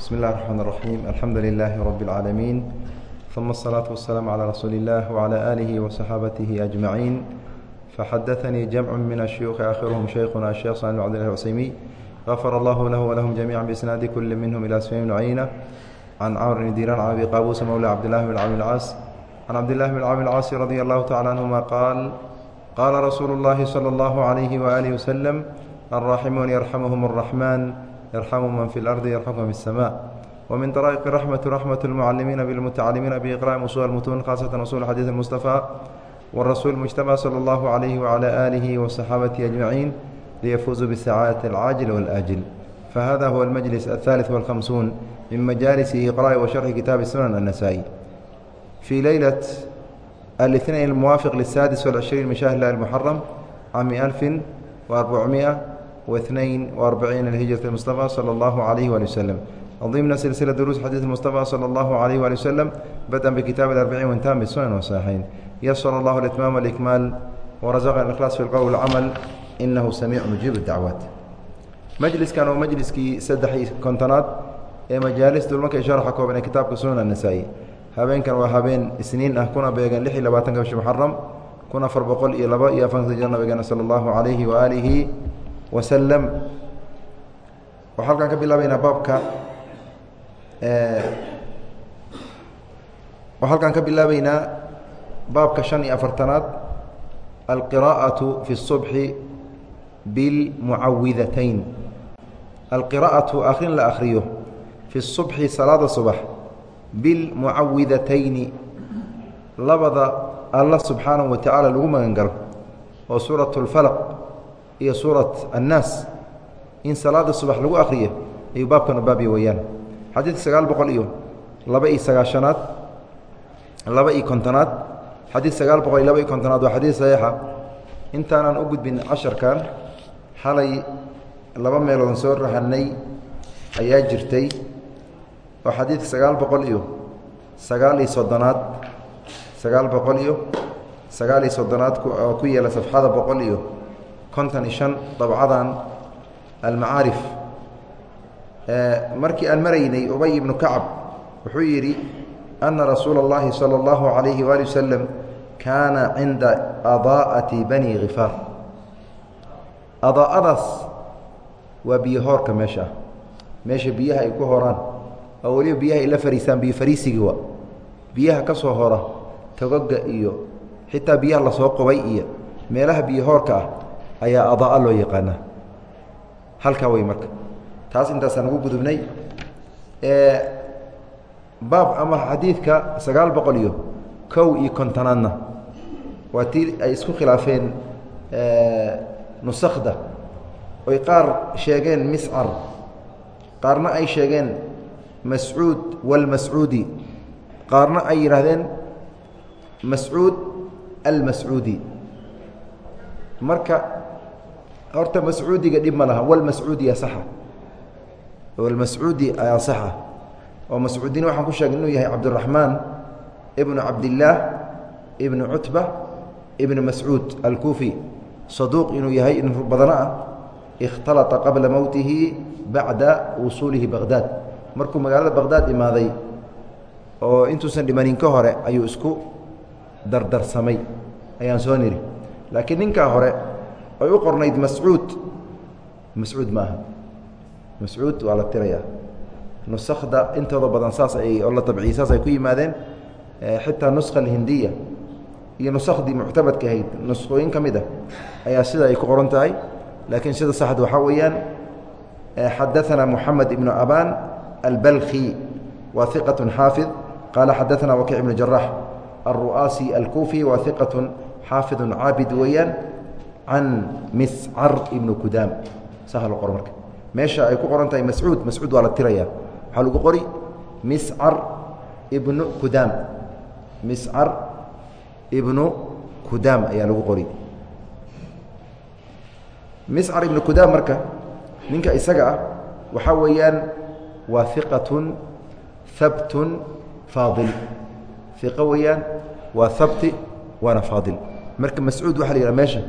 بسم الله الرحمن الرحيم الحمد لله رب العالمين ثم الصلاة والسلام على رسول الله وعلى آله وصحابته أجمعين فحدثني جمع من الشيوخ آخرهم شيخنا الشيخ صالح بن عبد الله العثيمي غفر الله له ولهم جميعا بإسناد كل منهم إلى سفيان بن عيينة عن عمرو بن ديران عن أبي قابوس مولى عبد الله بن عامر العاص عن عبد الله بن عامر العاص رضي الله تعالى عنهما قال قال رسول الله صلى الله عليه وآله وسلم الراحمون يرحمهم الرحمن يرحم من في الأرض يرحمكم في السماء ومن طرائق الرحمة رحمة المعلمين بالمتعلمين بإقراء أصول المتون خاصة أصول حديث المصطفى والرسول المجتمع صلى الله عليه وعلى آله وصحابته أجمعين ليفوزوا بالسعادة العاجل والآجل فهذا هو المجلس الثالث والخمسون من مجالس إقراء وشرح كتاب السنن النسائي في ليلة الاثنين الموافق للسادس والعشرين من شهر الله المحرم عام ألف وأربعمائة واثنين وأربعين لهجرة المصطفى صلى الله عليه وآله وسلم ضمن سلسلة دروس حديث المصطفى صلى الله عليه وآله وسلم بدءا بكتاب الأربعين وانتهى بالسنن والصحيحين يسر الله الإتمام والإكمال ورزقنا الإخلاص في القول والعمل إنه سميع مجيب الدعوات majliskan oo majliskii saddex iyo kontonaad ee majaalis dulmarka sharxa kooban ee kitaabka sunan anasaa'i habeenkan waa habeen isniin ah kuna beegan lix iyo labaatanka bishi muxaram kun afar boqol iyo laba iyo afartan jir nabigeena sala allahu calayhi waaalihi wasalam waxaa halkaan ka bilaabeynaa baabka waxaa halkaan ka bilaabeynaa baabka shan iyo afartanaad alqiraa'atu fi الصubxi bilmucawidatayn alqiraa'atu akhrin la akhriyo fi الصubxi salaada subax bilmucawidatayni labada alla subxaanahu wa tacaala lagu magan galo oo suuraة اlfalq iyo suuraة annaas in salaada subax lagu akhriyo ayuu baabkan u baabya weeyaan. Xadiidka sagaal boqol iyo laba iyo sagaashanaad laba iyo kontonaad. Xadiid sagaal boqol iyo laba iyo kontonaad waa xadiid saxiixa. Intaanaan u gudbin casharkan xalay laba meeloodon soo rahanay ayaa jirtay. Oo xadiidka sagaal boqol iyo sagaal iyo soddonaad sagaal boqol iyo sagaal iyo soddonaad oo ku yeela safxada boqol iyo konton iyo shan dabcadan almacaarif markii aan maraynay ubay ibnu kacab wuxuu yidhi ana rasuula اllahi salى اllahu عalayhi waali wasalam kaana cinda adaa'ati bani khifaar adaa'adaas waa biyo hoorka meesha ah meesha biyaha ay ku horaan oo weliba biyaha ay la fariisaan biyo fariisigii wa biyaha ka soo hora togoga iyo xitaa biyaha lasoo qubay iyo meelaha biyo hoorka ah ayaa adaa'a loo yaqaanaa. Halkaa wey marka. Taas intaasaan ugu gudubnay baab ama xadiidka sagaal boqol iyo kow iyo kontonaadna waa tii ay isku khilaafeen nusakda oy qaar sheegeen miscar qaarna ay sheegeen mascuud walmascuudi qaarna ay yidhaahdeen mascuud almascuudi marka horta mascuudiga dhib ma laha walmascuudiya saxa. Walmascuudi ayaa saxa. Oo mascuudin waxaan ku sheegay inuu yahay cabdiraxmaan ibnu cabdillaah ibnu cutba ibnu mascuud alkuufi. Saduuq inuu yahay in badano ah ikhtalata qabla mowtihi bacda wusuulihi baqhdaad markuu magaalada baqhdaad imaaday oo intuusan dhimanin ka hore ayuu isku dardarsamay. Ayaan soo niri. Laakiin ninkaa hore ay u qornayd mascuud mascuud ma aha mascuud waa la tirayaa nusakda intooda badan saas ay oo la tabciyey saas ay ku yimaadeen xitaa nuskha alhindiya iyo nusakhdii muctabadka ahayd nusqooyin ka mid ah ayaa sida ay ku qoran tahay laakiin sida saxda waxaa weeyaan xadaثana moxamed ibnu aban albalkhi wa iqaة xaafid qaala xadaثana wakic ibnu jarax alru'aasi alkuufi wa iqaة xaafidu caabid weeyaan can miscar ibnu kudaam saa lo marka meesha ay ku qoran tahay mascuud mascuud waa la tiraya waxaa lagu qori miscar ibnu kudaam miscar ibnu kudaam ayaa lagu qori miscar ibnu kudaam marka ninka isaga ah waxaa weeyaan waa iqatun habtun faadil iqo weeyaan waa habti waana faadil marka mascuud waxa la yidhaha meesha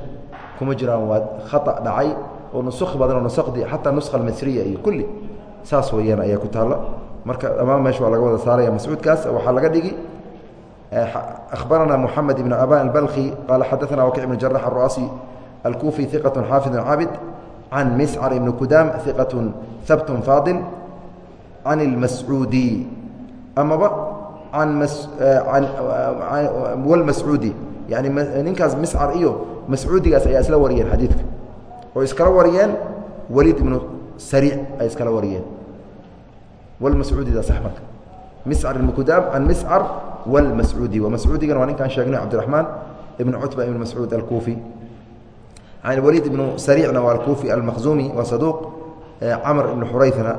kuma jiraan waa khaa dhacay oo nusuk badan oo nusakdi xataa nuska masriya iyo kulli. Saas weyaan ayaa ku taalla. Marka dhammaan meesha waa laga wada saaraya mascuudkaas. Waxaa laga dhigi eh, mascuudigaas ayaa isla wariyeen xadiidka. Oo iskala wariyeen waliid ibnu sariic ay iskala wariyeen. Walmascuudida saxbarka miscar ilmukudaam can miscar walmascuudi mascuudigana waa ninkaan sheegnay cabdiraxmaan ibn cutba ibn mascuud alkuufi. Can waliid ibnu sariicna waa alkuufi almaqzumi waa saduuq. Camr ibnu xurayfna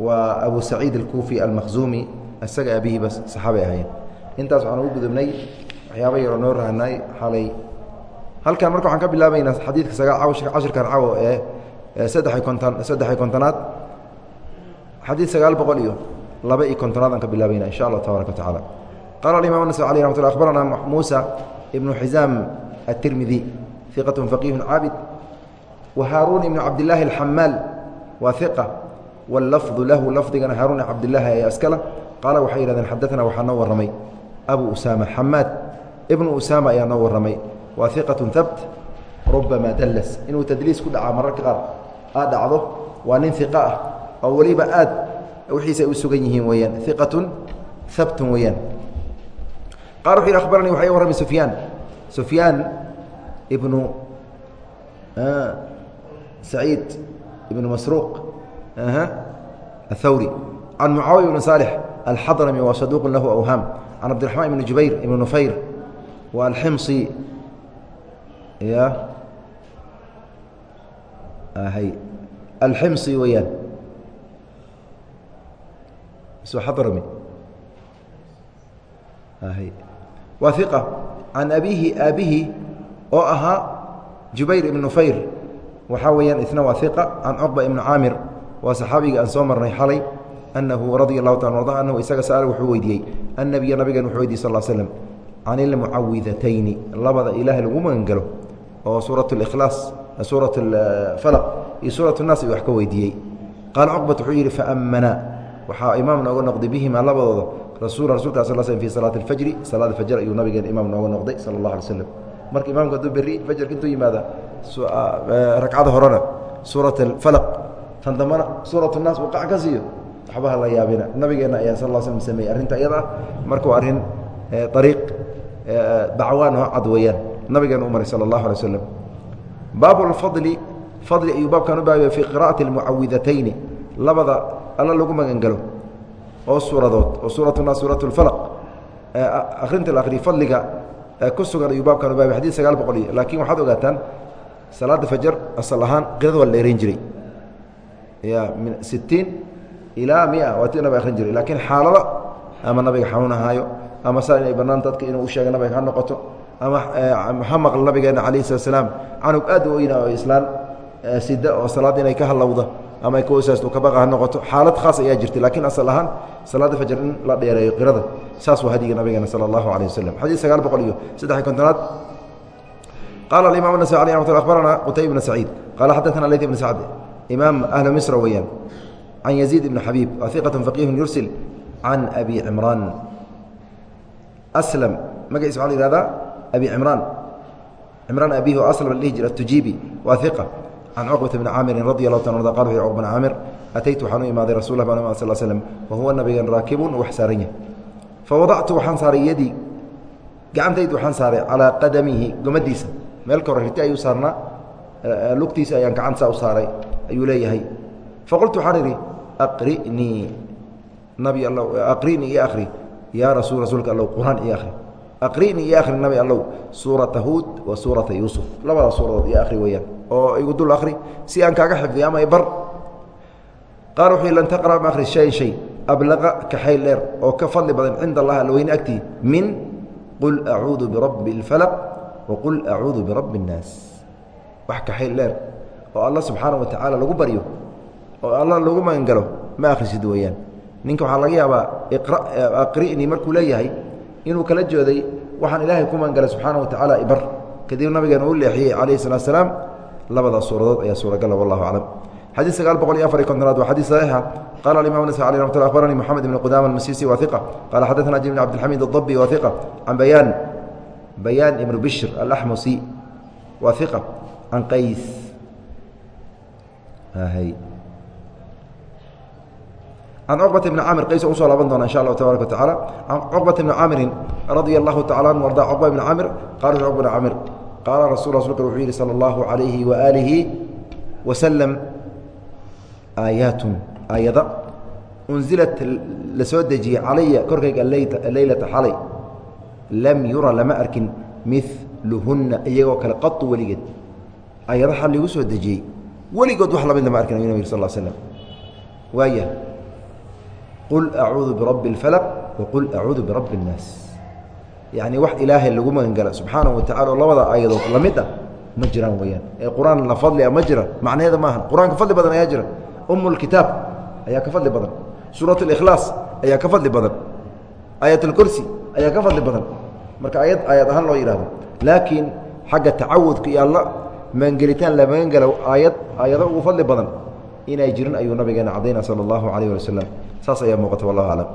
waa abu saciid alkuufi almaqzumi isaga abihiiba saxaabay ahaayeen. Intaas waxaan ugu gudubnay waxyaaba yaroo noo halkan marka waxaan ka bilaabaynaa xadiidka sagaa cashirkan cawo ee saddexiy kontonaad. Xadiid sagaal boqol iyo laba iyo kontonaad aan ka bilaabeyna insha allah tabaraka watacaala qaala alimam anas aleh raxmat lla akhbarana muusa ibnu xisaam aلtirmidi iqatun faqiihun caabid wa haaruun ibnu cabdillaahi alxamaal waa iqa wاlafdu lahu lafdigana haaruun cabdillaahi ee askala qaala waxay yihahdeen xadaana waxaa noo warramay abu usaama xamaad ibnu usaama ayaa noo waa iqaة habt rubama dallas. Inuu tadliis ku dhacaa mararka qaar. Aad dhacdo waa nin iqa ah. Oo weliba aad wixiisa ay u sugan yihiin weeyaan. Iqatun habtun weeyaan. Qaar wuxu yhi akhbaranii waxaa ii warramay sufyaan. Sufyaan ibnu saciid ibnu masruuq athawri. Can mucaawiya bni saalix alxadrami waa saduuq lahu awhaam can cabdiraxmaan ibni jubayr ibni nufayr wa alximsi ya. Hay. Alximsi weeyaan xadrami hay. Waa iqa can abiihi aabihi oo ahaa jubayr ibn nufayr waxaa weeyaan isna waa iqa can cuqba ibni caamir waa saxaabiga aan soo marnay xalay. Anahu radia allahu taala arda anahu isaga sa'ala wuxuu weydiiyey. Annabiya nabigan wuxuu weydiye sal slm can ilmucawidatayni labada ilaahay lagu magangalo oo suurat اlikhlaas suurat falaq iyo suurat الnaas ay wax ka weydiiyey qaala cuqbat wuxuu yidhi faamana waxaa imaam nooga noqday bihima labadooda rasul rasulka sal sl fi salaati اlfajri salaada fajr ayuu nabigeen imaam nooga noqday sala اllah alay slam marka imaamku hadduu berri fajarka intuu yimaada ragcada horena suurat alfalaq tan dambana suurat الnaas uu qac ka siiyo waxbaha la yaabina nabigeenna ayaa sal slam sameeyey arrinta iyada ah marka waa arrin ariiq dacwaan oo cad weeyaan nabigeena u maray sala allahu alay slam baabu lfadli fadli ayuu baabkan u baabaya fii qira'ati almucawidatayni labada alla lagu magangalo oo suuradood oo suurat nas suurat lfalaq akhrinta la akhriyo fadliga ku sugan ayuu baabkan u baabay xadid sagaal boqol iyo laakiin waxaad ogaataan salaada fajar asal ahaan qirada waa la dheerayn jiray. Ya min sittiin ilaa mia waa ti nabig akhrin jiray. Laakiin xaalada ama nabiga xanuun ahaayo ama saa inay bannaan dadka inuu u sheega nabiga ha noqoto ama ha maqla nabigeena calayhi salat slaam canug aad u weyna oo islaan sida oo salaad inay ka halowda ama ay ka wasaasto kabaqa ha noqoto xaalad khaas ayaa jirtay laakiin asal ahaan salaada fajar in la dheereeyo qirada saas waa hadiga nabigeena sala allahu calayh wasalam xadiid sagaal boqol iyo saddex kontonaad qala alimam النasai alي mat abarana qutayb bn saciid qala xadaثna layt bn sacd imaam ahlu misra weeyaan can yaziid ibn xabiib wa iqaة faqiih yursil can abi cimraan aslam magaciisa waxa la yihahdaa abi cimraan cimraan abihi oo aslam la dhihi jira atujiibi waa iqa can cuqbata bni caamirin radi allahu ta arda qal wuxu cuqba bn caamir ataytu waxaan u imaaday rasul lah baan sal slm wa huwa nabigan raakibun wax saaran yahay fawadactu waxaan saaray yadii gacantaydu waxaan saaray calaa qadamihi gomadiisa meel ka hore riti ayuu saarnaa lugtiisa ayaan gacanta saa u saaray ayuu leeyahay faqultu waxaan idhi aqrinii nabi aqrinii iyo akhri yaa rasul rasuulka allow quraan iyo akhri aqrinii iyo akhri nabi allow suurata huud wa suurata yuusuf labada suuradood iyo akhri weeyaan oo igu dul akhri si aan kaaga xifdiyo ama ibar qaal wuxuu lan taqra ma akhri shayan shay ablaqa ka xayl dheer oo ka fadli badan cinda allah alweyne agtii min qul acuudu birabbi اlfalaq wa qul acuudu birabbi اnnaas wax ka xayl dheer oo alla subxaanaه wa tacaala lagu baryo oo alla lagu magangalo ma akhrisid weeyaan ninka waxaa laga yaabaa aqri'nii markuu leeyahay inuu kala jooday waxaan ilaahay ku maangala subxaana watacaala ibar. Kadib nabigeena uu leexiyey calayhi salaa salaam labada suuradood ayaa suuragala wallahu aclam can cqbata bni camir qays u soo laaban doona insha allahu tabarak watacaala can cqbata bni camrin radia allahu tacala an arda cqba bni camir qala cqba bni camir qaala rasul rasulka wuxuu yihi sala allahu alayhi waaalihi wasalam aayaatun aayada unzilat la soo dejiyey calaya korkayga leylata xalay lam yura lama arkin miluhunna iyagoo kale qau weligeed. Aayada xal ligu soo dejiyey. Weligood wax la mid lama arkin ayuu nabig sal slam waaya qul acuudu birabbi اlfalaq waqul acuudu birabbi اnnaas yacni wax ilaahay lagu magangala subxaanahu wa tacala oo labada aayadood la mid ah ma jiraan weyaan ee qur-aan la fadlia ma jira macnaheeda maaha qur-aanka fadli badan ayaa jira um اlkitaab ayaa ka fadli badan suuraة اlikhlaas ayaa ka fadli badan aayat اlkursi ayaa ka fadli badan marka ayad aayad ahaan loo yidhahdo laakiin xagga tacawudka iyo alla magangelitaan la magangelo aayad aayado ugu fadli badan inay jirin ayuu nabigeena cadayna salى اllahu alayh ali wasalam saas ayaa muuqata wallahu aclam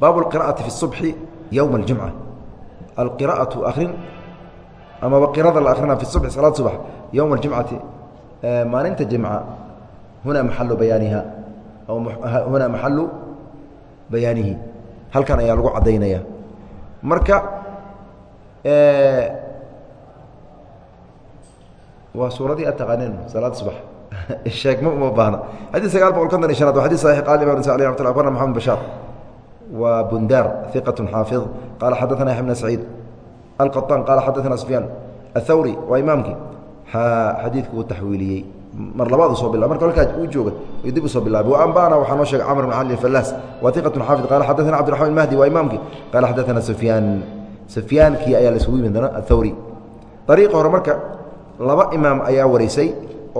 baabu اlqira'ati fi الصubxi yowma اljumca alqira'atu akrin amaba qirada la akrina fi subxi salaad subax yowma اljumcati maalinta jimca huna maxalu bayaaniha huna maxalu bayaanihi halkan ayaa lagu caddaynaya marka waa suuradii ad taqaaneen salaad subax sheegma uma baahna xadيث sagaal boqol konton iyo شhanaad wa xadيث صaحيح qال imam نسي عليه رحمة الله أخبرنا محمد بشار wa bundar ثiqة xaafiظ qala xadaثna يحيى بن سعيid القطان qala xadaثna سفyaan الthawrي waa imaamkii xadiidku uu taxwiiliyey mar labaad soo bila marka halkaa uu jooga dib usoo bilaabay وأنbأna waxaa noo sheegay cمر بن cali الفلاس wa ثiqة xaafiظ qala xadaثna cبدiرحman المهدي waa imaamkii qala xadaثna سفyaan سفyaankii ayaa laisugu yimi doona الthawrي طariiqa hore marka laba imaam ayaa warisay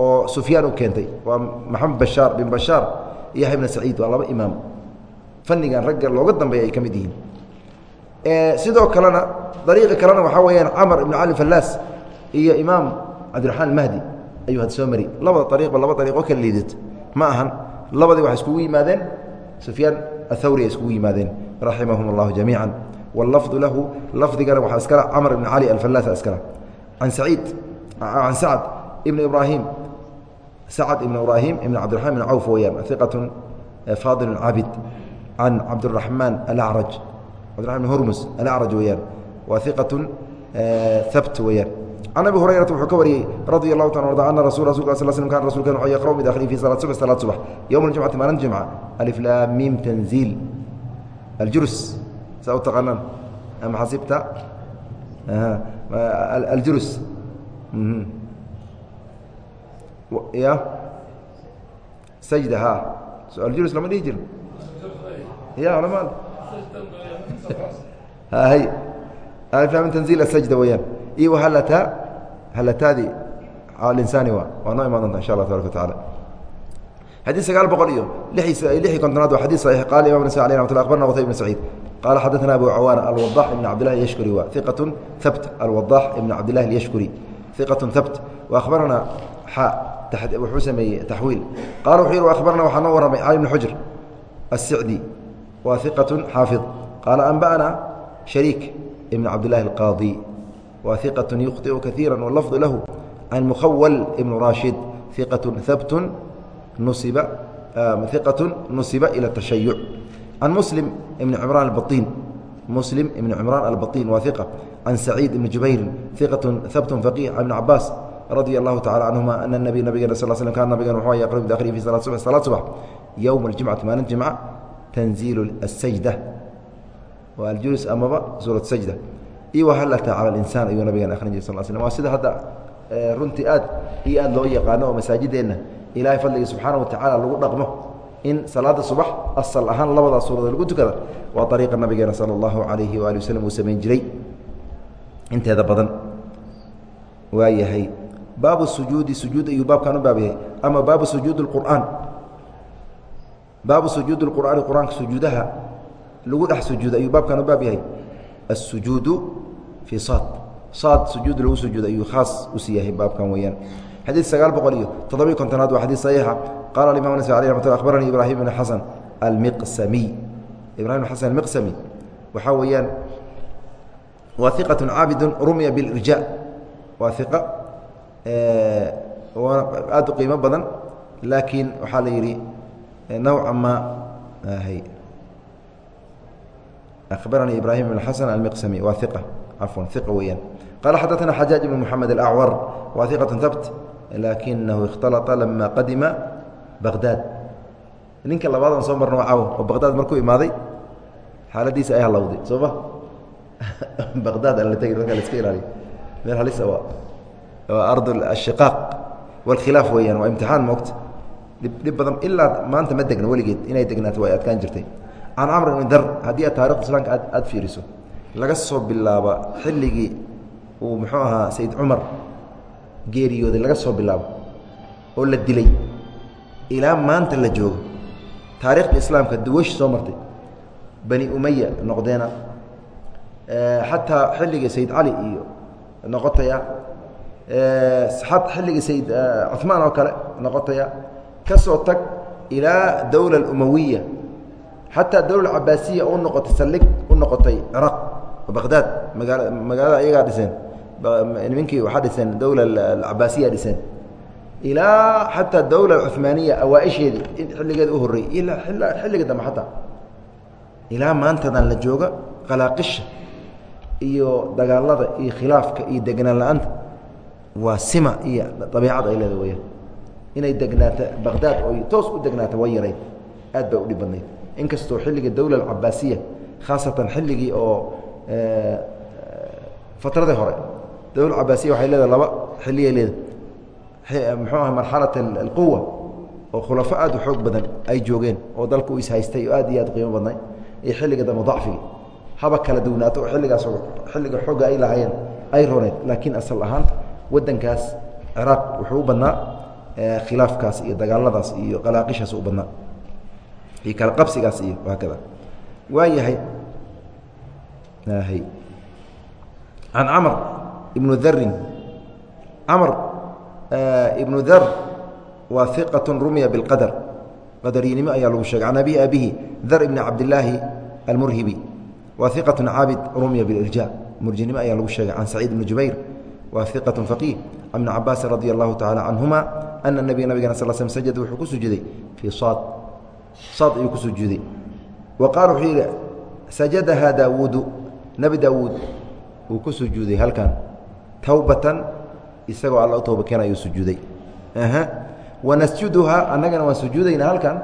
oo sufyaan u keentay. Waa maxamed bashaar bin bashaar iyo yaxya bna saciid waa laba imaam. Fannigan ragga looga dambeeya ay ka mid yihiin. Sidoo kalena dariiqa kalena waxaa weeyaan camar ibn cali fallaas iyo imaam cabdiraxmaan mahdi ayuu had soo mari. Labada ariiqba laba ariiqoo kala liidata. Ma ahan labadii waxay iskugu yimaadeen sufyaan athawri ay iskugu yimaadeen raximahum allahu jamiica wallafdu lahu lafdigana waxaa iskala camar ibn cali alfallaas iskala. Can saciid can sacd ibn sacd ibn ibraahim ibn cabdiraxman ibn cawf weyaan iqat faadil cabid can cabdiraxmaan alacraj cabdiraman bn hormus alacraj weyaan waa iqat habt weyaan can abi hurayrata wuxuu ka wariyey radia allahu ta arda ana rasul rasulka sl sl kan rasulkan wuxuu yaqra'u mid akhrihi fi salaat subx salaat subax yowma aljumcati maalinta jumca alif laam miim tanziil aljurus saa u taqaanaan ama xasibta aljurus ya sajda ha su-aaljulus lama dhihi jiro ya culama hay aliflamin tanziil asajda weyaan iyo halataa halataadi alinsaani waa waa noo imaan doonta insha allah tabaraka wa tacaala xadيث sagaal boqol iyo lixi kontonaad waa xadيث صaحيح qala imam نسي عليه رحمة الله أخبرنا qtayb بن سعيid qala xadaثna abu cawاna alوضاح بن cabd لlah الyشhكري wa ثiqaة habt alوضاح بn cabd لlah الyشhكري ثiqaة habt وأخbarana xa wuxuu sameeyey taxwiil. Qaala wuxuu yidhi akhbarna waxaa noo warramay cali bn xujr asicdi waa iqatun xaafid. Qaala anba'ana shariik ibn cabdillaahi alqaadi wa iqatun yukhطi'u kaiira walafdu lahu can mukhawal ibn raashid iqatun habtun nusiba iqatun nusiba ila tashayuc can muslim ibn cimraan albatiin muslim ibn cimraan albatiin waa iqa can saciid ibni jubayrin iqatun habtun faqih can ibn cabaas radi allahu tacala canhuma ana nabiy nabigeena sal slm kan nabigen wuxuu yaqrib biakhrihi fi salaat subx salaad subax yowma aljumcati maalin jimca tanziilu asajda waa aljulus amaba suurat sajda iyo cala alinsaan ayuu nabigeena akhrin jir sal slm waa sida hadda runtii aad iyo aad loo yaqaano oo masaajideenna ilaahay fadligii subxaana wa tacaala lagu dhaqmo in salaada subax asal ahaan labadaas suuradood lagu tukada waa ariiqa nabigeena sala allahu calayhi waali waslm uu samayn jiray. Inteeda badan waa yahay baabu sujuudi sujuud ayuu baabkan u baab yahay ama baabu sujuud اqur'aan baabu sujuudi اqur'aani qur-aanka sujuudaha lagu dhex sujuuda ayuu baabkan u baab yahay الsujuudu fii saad saad sujuud lagu sujuuda ayuu khaas usii yahay baabkan weeyaan xadiid sagaal boqol iyo toddobiy kontonaad waa xadiid saxiixa qala imam nas alي ramat abaranii ibrahim bn xasan almiqsamiy ibrahim bn xasan almiqsami waxaa weeyaan waa iqaة caabidu rumya biاlirja waa iqa aad u qiimo badan laakiin waxaa la yidhi nawca ma abaranii ibrahim bn xasan almiqsami waa iqa cafwan iqa weeyaan qala xadaثna xajaaج bn mxamed alacwar waa iqaة habt lakinahu اkhtalطa lama qadima bagdaad ninka labaadan soo marno caaw oo bagdaad markuu imaaday xaaladiisa ay halowday soo ma bagdaad aan la tegi markaa la iska ilaaliyo meel halisa waa waa ard ashiqaaq wاlkhilaaf weeyaan waa imtixaan moogta. Dhib badan ilaa maanta ma degno weligeed inay degnaato waa adkaan jirtay. Can camr ibn dar haddii aad taarikh islaamka aad aada fiiriso laga soo bilaaba xilligii uu muxuu ahaa sayid cumar geeriyooday laga soo bilaabo oo la dilay ilaa maanta la joogo taarikhda islaamka duwash soo martay bani umaya noqdeena xataa xilligii sayid cali iyo noqotaya xilligii sayid cuثmaan oo kale noqotaya ka soo tag ilaa dowla اumawiya xataa dowla cabaasiya u noqotay saldhig u noqotay ciraaq bagdaad magaala magaalada ayagaa dhiseen nimankii waxaa dhiseen dowla cabaasiya dhiseen. Ilaa xataa dowla cumaaniya awaaisheedii xilligeeda u horrey ilaa xilliga dambe xataa. Ilaa maantadan la jooga qalaaqisha iyo dagaalada iyo khilaafka iyo degnaan la'aanta waa sima iyo dabiicad ay leeda weyaan inay degnaato bagdaad oy toos u degnaato way yarayd aad bay udhib badnayd. Inkastoo xilligii dowla alcabaasiya khaasatan xilligii oo fatradii hore dowla cabaasiya waxay leedahay laba xilliyay leedahay. Muxuu aha marxalat alquwa oo khulafo aad u xoog badan ay joogeen oo dalku ishaystay oo aad iyo aad qiimo badnay iyo xilliga dambe dacfigi haba kala duwnaato oo xilligaas xilliga xooga ay lahaayeen ay roneed laakiin asal ahaan wadankaas ciraaq wuxuu u badnaa khilaafkaas iyo dagaaladaas iyo qalaaqishaas u badnaa iyo kala qabsigaas iyo haakada waa yahay can camr ibnu darin camr ibnu dar waa iqaة rumya biاlqadr qadarinimo ayaa lagu sheegay can abi abihi dar ibni cabdilaahi almurhibi waa iqaة caabid rumya biاlirja murjinimo ayaa lagu sheegay can saciid ibni jubayr waa iqaة faqiih can ibni cabaasi radi allahu tacala canhuma ana nabiya nabigana sal sl sajada wuxuu ku sujuuday fii saad saad ayuu ku sujuuday wa qaala wuxuu yidhi sajadaha daawuudu nebi daawuud uu ku sujuuday halkan. Towbatan isagoo alla u tooba keena ayuu sujuuday wanasjuduhaa annagana waan sujuudaynaa halkan.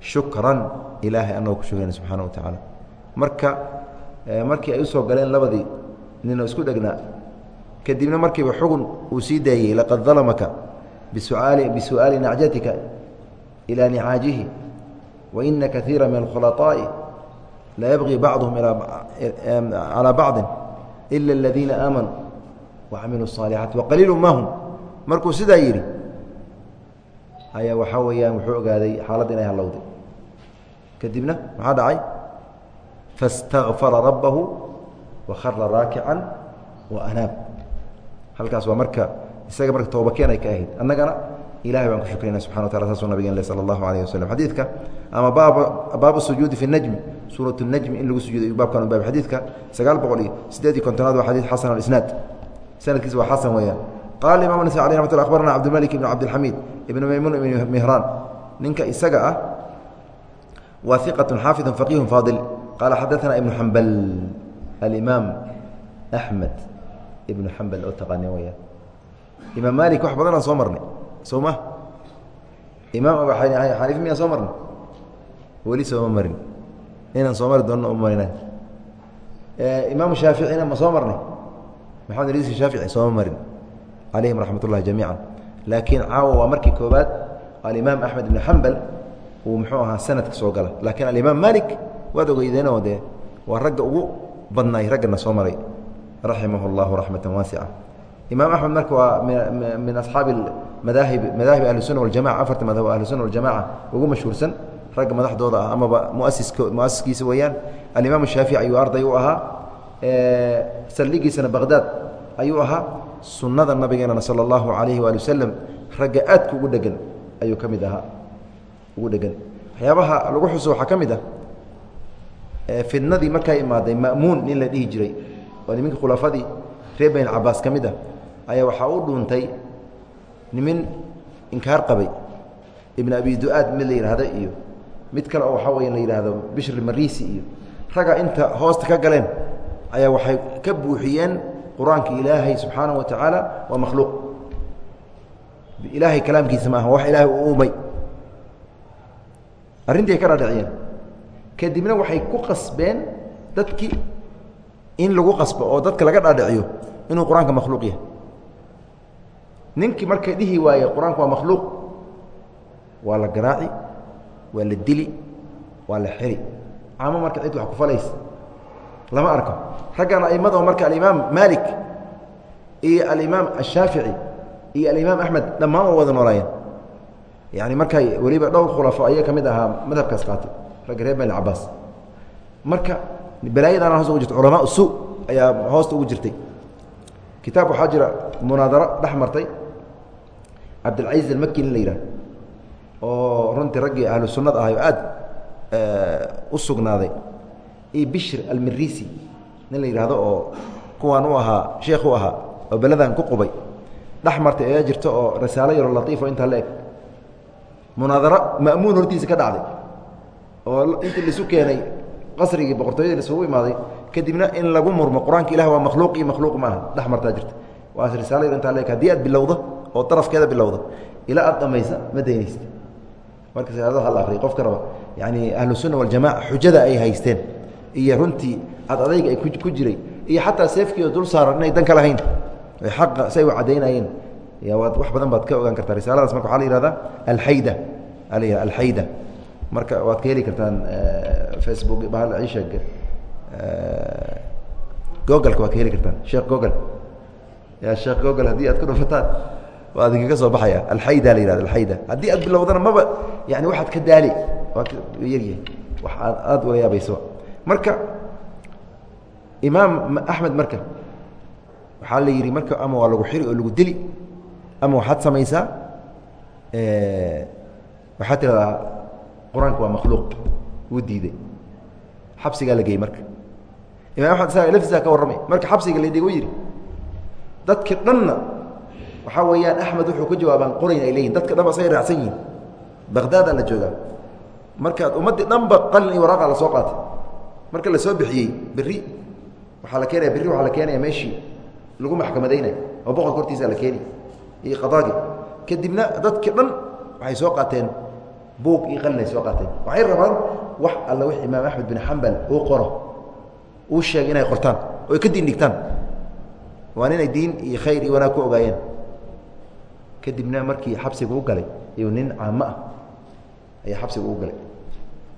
Shukran ilaahay annagoo ku shukrayna subxaana wa tacaala marka markii ay u soo galeen labadii ninoo isku dhegnaa kadibna markiiba xugun uu sii daayey laqad dalamaka bisuaali bisu'aali nacjatika ilaa nicaajihi waina kaiira min alkhulaطaa'i la yabغi bacduhum calىa bacضi ila اladiina aamanuu wacamiluu الصaalixaati waqaliilu ma hum markuu sidaa yidhi ayaa waxaa weeyaan wuxuu ogaaday xaaladda inay hallowday kadibna maxaa dhacay faاstakfara rabbahu wakhara raakican waanaab halkaas baa marka isaga marka toobakeen ay ka ahayd. Annagana ilahay baan ku shukrayna subxana wa tacala saasuu nabigan leh sala allahu alayh wasalam xadiidka ama baabu sujuudi fi najmi suurat najmi in lagu sujuuday baabkan baab. Xadiidka sagaal boqol iyo siddeed iyo kontonaad waa xadiid xasan alisnaad. Sanadkiisa waa xasan weeyaan. Qaala imam nasa aleh ramat lla cabdimalik ibn cabdilxamiid ibn maymuun ibn mihraan ninka isaga ah waa iqatun xaafidun faqihun faadil. Qaala xadaana ibnu xambal alimaam axmed ibnu xambal oo taqaani weyaan imaam malik wax badanaan soo marnay soo ma? Imaam abu xaniif miyaan soo marnay? Weli sooma marin. Inaan soo mari doonno uma marina imaamu shaaficina ma soo marnay? Maxamed idriis shaafici sooma marin. Calayhim raxmat ullahi jamiica laakiin caawa waa markii koobaad alimaam axmed ibnu xambal uu muxuu ahaa sanadka soo gala. Laakiin alimaam malik waad ogeydeenoo dee waa ragga ugu badnaay raggana soo maray raximah اllahu raxmata waasica imaam axmed marka waa min asxaabi madaahib madaahib ahli sunna waljamaca afarta madhab ahli sunna waljamaca ugu mashhuursan ragga madaxdooda ah amaba muasisk muasiskiisa weeyaan alimaam shaafici ayuu arday u ahaa saldhigiisana baqdaad ayuu ahaa sunnada nabigeenana sala allahu calayhi waali wasalam ragga aadka ugu dhegan ayuu ka mid ahaa ugu dhegan waxyaabaha lagu xuso waxaa ka mid ah fidnadii markaa imaaday ma'muun nin la dhihi jiray oo niminka khulafadii reer bayn cabaas ka mid ah ayaa waxaa u dhuuntay nimin inkaar qabay. Ibn abi du'aad mid la yidhaahdo iyo mid kale oo waxaa weya la yidhaahdo bishri marisi iyo ragga inta hoosta ka galeen ayaa waxay ka buuxiyeen qur'aanka ilaahay subxaanaه wa tacaala waa makhluuq. Ilaahay kalaamkiisa ma aha wax ilaahay u uumay. Arrintii ay ka dhaadhiciyeen kadibna waxay ku qasbeen dadkii in lagu qasbo oo dadka laga dhaadhiciyo inuu qur'aanka makhluuq yahay. Ninkii marka dhihi waaye qur'aanku waa makhluuq waa la garaaci waa la dili waa la xiri. Caamo marka cid wax ku falaysa lama arko. Raggan aimada marka alimaam maalik iyo alimaam ashaafici iyo alimaam axmed dhammaan waa wada noolaayeen. Yani markay weliba dhowr khulafo ayaa ka mid ahaa madhabkaas qaatay ragga reer bani cabaas marka balaayadana hoos ugu jirta culamaa su ayaa hoosta ugu jirtay. Kitaab waxaa jira munaadaro dhex martay. Cabdilcaziz almaki nin la yidhah oo runtii raggii ahlu sunnada ahay oo aad u sugnaaday. Iyo bishr almirisi nin la yidhaahdo oo kuwaan u ahaa sheekh u ahaa oo beladan ku qubay. Dhex martay ayaa jirta oo risaalo yaro latiifo intaa la eg. Munaadaro ma'muun hortiisa ka dhacday oo intii laisu keenay qasrigii boqortooyadii laisugu imaaday kadibna in lagu murmo qur'aanka ilah waa makhluuq iyo makhluuq ma aha. Dhex martaa jirta. Waa risaalo yar intaa la eg haddii aad bilowdo oo darafkeeda bilowdo ilaa aad dhamaysa ma daynaysta marka siyaasada hal akriya qofka raba yani ahlu sunna waljamaca xujada ay haysteen iyo runtii ad adayga ay ku jiray iyo xataa seefkiio dul saaran inay dan ka lahayn ay xaqa si ay u caddaynayeen ya waad wax badan baad ka ogaan kartaa risaaladaas. Marka waxaa la yihahdaa alxayda alxayda marka waad ka heli kartaan facebook bahal ishag googleka waad ka heli kartaan. Sheekh google. Ya sheekh google haddii aad ku dhufataan waa adinkaga soo baxaya. Alxayda la yihahda alxayda. Haddii aad bilowdana maba yani waxaad ka daali. Waa yaryahay. Wax aad aada ula yaabayso marka imaam axmed marka waxaa la yidhi marka ama waa lagu xiri oo lagu dili ama waxaad samaysaa waxaad tiradaa qur'aanka waa makhluuq. Wuu diiday xabsigaa la geeyey marka. Isaga laftiisa ka warramay. Marka xabsiga la dhigo yidhi dadki dhanna waxaa weeyaan axmed wuxuu ka jawaabaan qorayn ay leeyihiin dadka dhanba asagay raacsan yihiin baqdaadaa la joogaa. Markaad ummaddii dhanba qalin iyo waraaqa la soo qaatay. Marka la soo bixiyey berri waxaa la keenaya berri waxaa la keenaya meeshii lagu maxkamadaynay oo boqolka hortiisa la keeni iyo qadaagi kadibna dadkii dhan waxay soo qaateen buug iyo qalin ay soo qaateen waxay rabaan wax alla wix imaam axmed bin xambal uu qoro uu sheegay inay qortaan oo ay ka diin dhigtaan. Waa inay diin iyo khayr iyo wanaag ku ogaayeen. Kadibna markii xabsiga u galay iyuu nin caamo ah ayaa xabsiga u galay.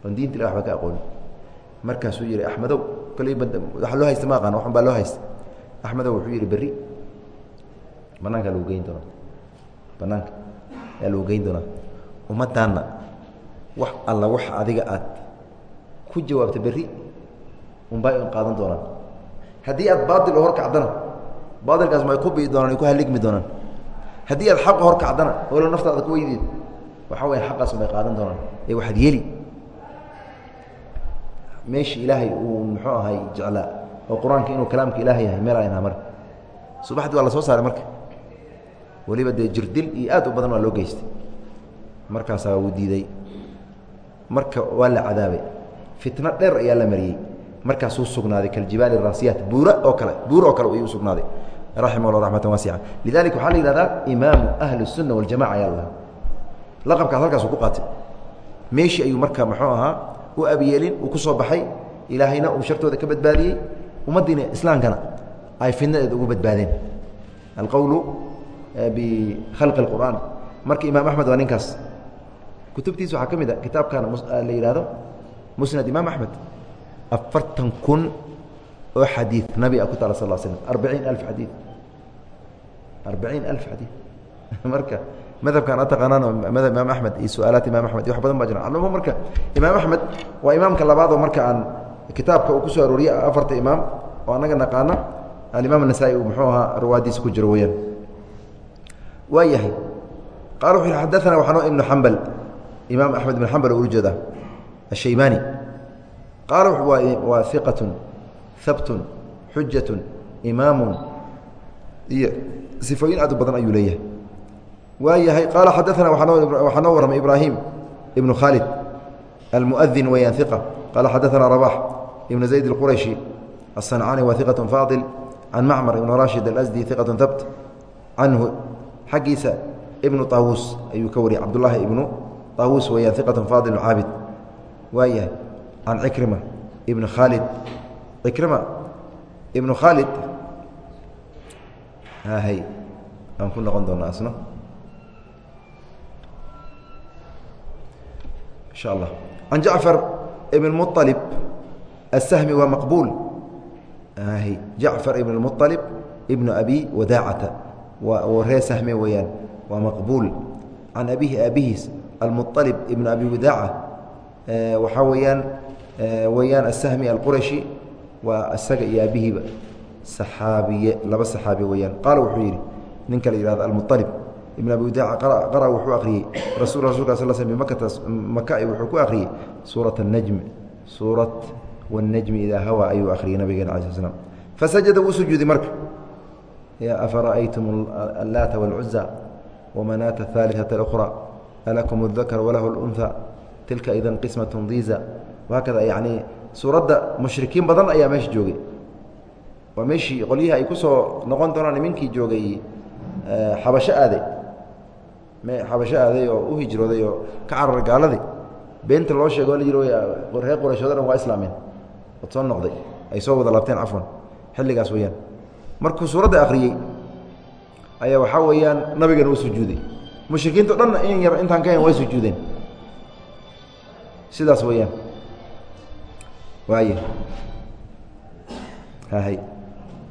Oon diinta ilah waxba ka aqoonin. Markaasuu yihi axmedow kalley waa loo haysta ma aqaan waxun baa loo haysta. Axmedow wuxuu yihi berri banaankaa lagu geyn doonaa banaanka ayaa lagu geyn doonaa ummaddaanna wax alla wax adiga aad ku jawaabta berri unbaa n qaadan doonaan. Haddii aad baatil oo horkacdana baatilkaas ma ay ku bii doonaan ay ku haligmi doonaan. Haddii aad xaqa horkacdana olo naftaada ku weydeed waxaa weya xaqaas may qaadan doonaan. Ee waxaad yeli meeshii ilaahay uu muxuu ahay jeclaa oo qur'aanka inuu kalaamka ilaahay yahay meel aynaa mara subaxdii waa la soo saaray marka. Weliba dee jirdil iyo aad u badan waa loo geystay. Markaasaa wuu diiday marka waa la cadaabay fitno dheer ayaa la mariyey. Markaasuu sugnaaday kaljibaali raasiyaat buura oo kale buur oo kale ayuu sugnaaday. Raximah llah ramatan waasica lidalik waxaa la yihahdaa imaamu ahli اsunna waljamaca ayaa lahaa laqabkaas halkaasu ku qaatay. Meeshii ayuu marka muxuu ahaa u abyeelin uu ku soo baxay. Ilaahayna uu shartooda ka badbaadiyey. Ummaddiina islaamkana ay fidnadeeda ugu badbaadeen. Alqowlu eh, bikhalqi اqur'aan marka imaam axmed waa ninkaas kutubtiisa waxaa ka mid a kitaabkan la yihahdo musnad imaam axmed. Afartan kun oo xadiid nabi a ku taala sal slm arbaciin alf xadiid. Arbaciin alf xadiid. Marka madhabkan a taqaanaan madhab imaam axmed iyo su'aalaat imam axmed iyo wax badan baa jira. Almo marka imaam axmed waa imaamka labaadoo marka aan kitaabka uu ku soo arooriyey afarta imaam oo annaga naqaana alimaam anasaa'i uu muxuu ahaa rawaadiisa ku jiro weyaan waa yahay qala wuxu yhi xadaana waxaanoo ibnu xambal imaam axmed ibn xambal ula jeeda ashaybani qaala waa iqatun habtun xujatun imaamun iyo sifooyin aad u badan ayuu leeyahay waa yahay qaala xadaana waxaa noo warramay ibraahim ibnu khaalid almuadin weyaan iqa qaala xadaana rabax ibnu zayd اlqurashi aلصancani wa iqaة faadil can macmar ibn rashid alasdi iqaة habt canhu xaggiisa ibnu طaawuus ayuu ka wariyay cabdullaahi ibnu طaawuus weyaan iqaة faadil caabid waa yahay can cikrima ibn khaalid cikrima ibnu khaalid hay aan ku noqon doonaa asno insha allah can jacfar ibn muطalib الsahmi waa maqbuul hay jacfar ibn اmuطalib ibnu abi wadaacata waa ree sahme weeyaan waa maqbuul can abihi aabihiis almuطalib ibnu abi wadaaca waxaa weeyaan weeyaan asahmi alqurashi waa isaga iyo aabihiiba saxaabiye laba saxaabi weeyaan qaala wuxuu yidhi ninka la yihahdo almuطalib ibn abi wadaaca qara wuxuu akhriyey rasul rasulka sal sl bimakata maka wuxuu ku akhriyey suurat الnajm suurat wالnajmi idaa hawa ayuu akhriyey nabigeena ala sl slam fasajada wuu sujuuday marka afara'aytum allaata wاlcuza wamanaata الثaaliثaة اأkhرى alakum الdakr walahu اlأnثى tilka idan qismaة diza hakada yani suuradda mushrikiin badan ayaa meesha joogay waa meeshii qolyihii ay ku soo noqon doonaan nimankii joogay xabasho aaday xabasho aaday oo u hijrooday oo ka cararay gaaladii beenta loo sheego la yiri reer qurayshood dhan waa islaameen od soo noqday ay soo wada laabteen cafwan xilligaas weeyaan markuu suuradda akhriyey ayaa waxaa weeyaan nabigana u sujuuday mushrikiinto dhanna in yar intaan ka hayn way sujuudeen. Sidaas weeyaan. Waay hay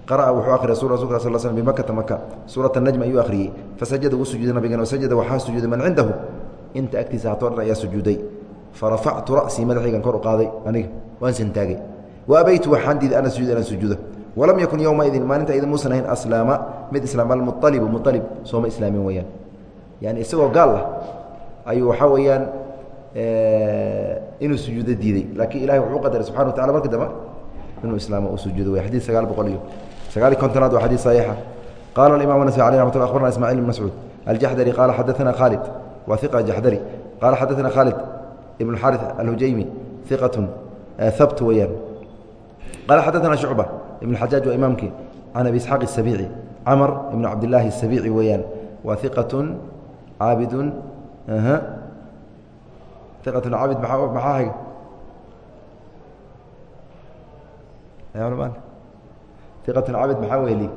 qara'a wuxuu akhriya rasul rasulka sal slam bimakata maka suurat najm ayuu akhriyey. Fasajada wuu sujuuday nabigana wasajada waxaa sujuuday man cindahu. Inta agtiisa hatoo dhan ayaa sujuuday. Farafactu ra'sii madaxaygan kor u qaaday aniga. Waan santaagay wa abaytu waxaan diiday ana sujuud inaan sujuudo. Walam yakun yowmaidin maalinta idin muusan ahayn aslaama. Mid islaam almualibu mualib sooma islaamin weyaan yani isagoo gaal ah ayuu waxaa weeyaan inuu sujuudo diiday laakiin ilahay wuxuu qadaray subxana wa tacala marka dambe inuu islaamo u sujuudo wey xadid sagaal boqol iyo sagaal iyo kontonaad waa xadiid saxiixa qaala alimam nasai aleh ramat lla abarna ismacil ibn mascuud aljaxdari qaala xadaana khaalid waa iqa jaxdari qaala xadaana khaalid ibn xarit alhujaymi iqatun habt weyaan qaala xadaana shucba ibn xajaaj waa imaamkii can abi isxaaq الsabici camar ibn cabdillaahi الsabici weeyaan waa iqatun caabidun iqatulcabid maxaa hay iqatulcabid maxaa weeli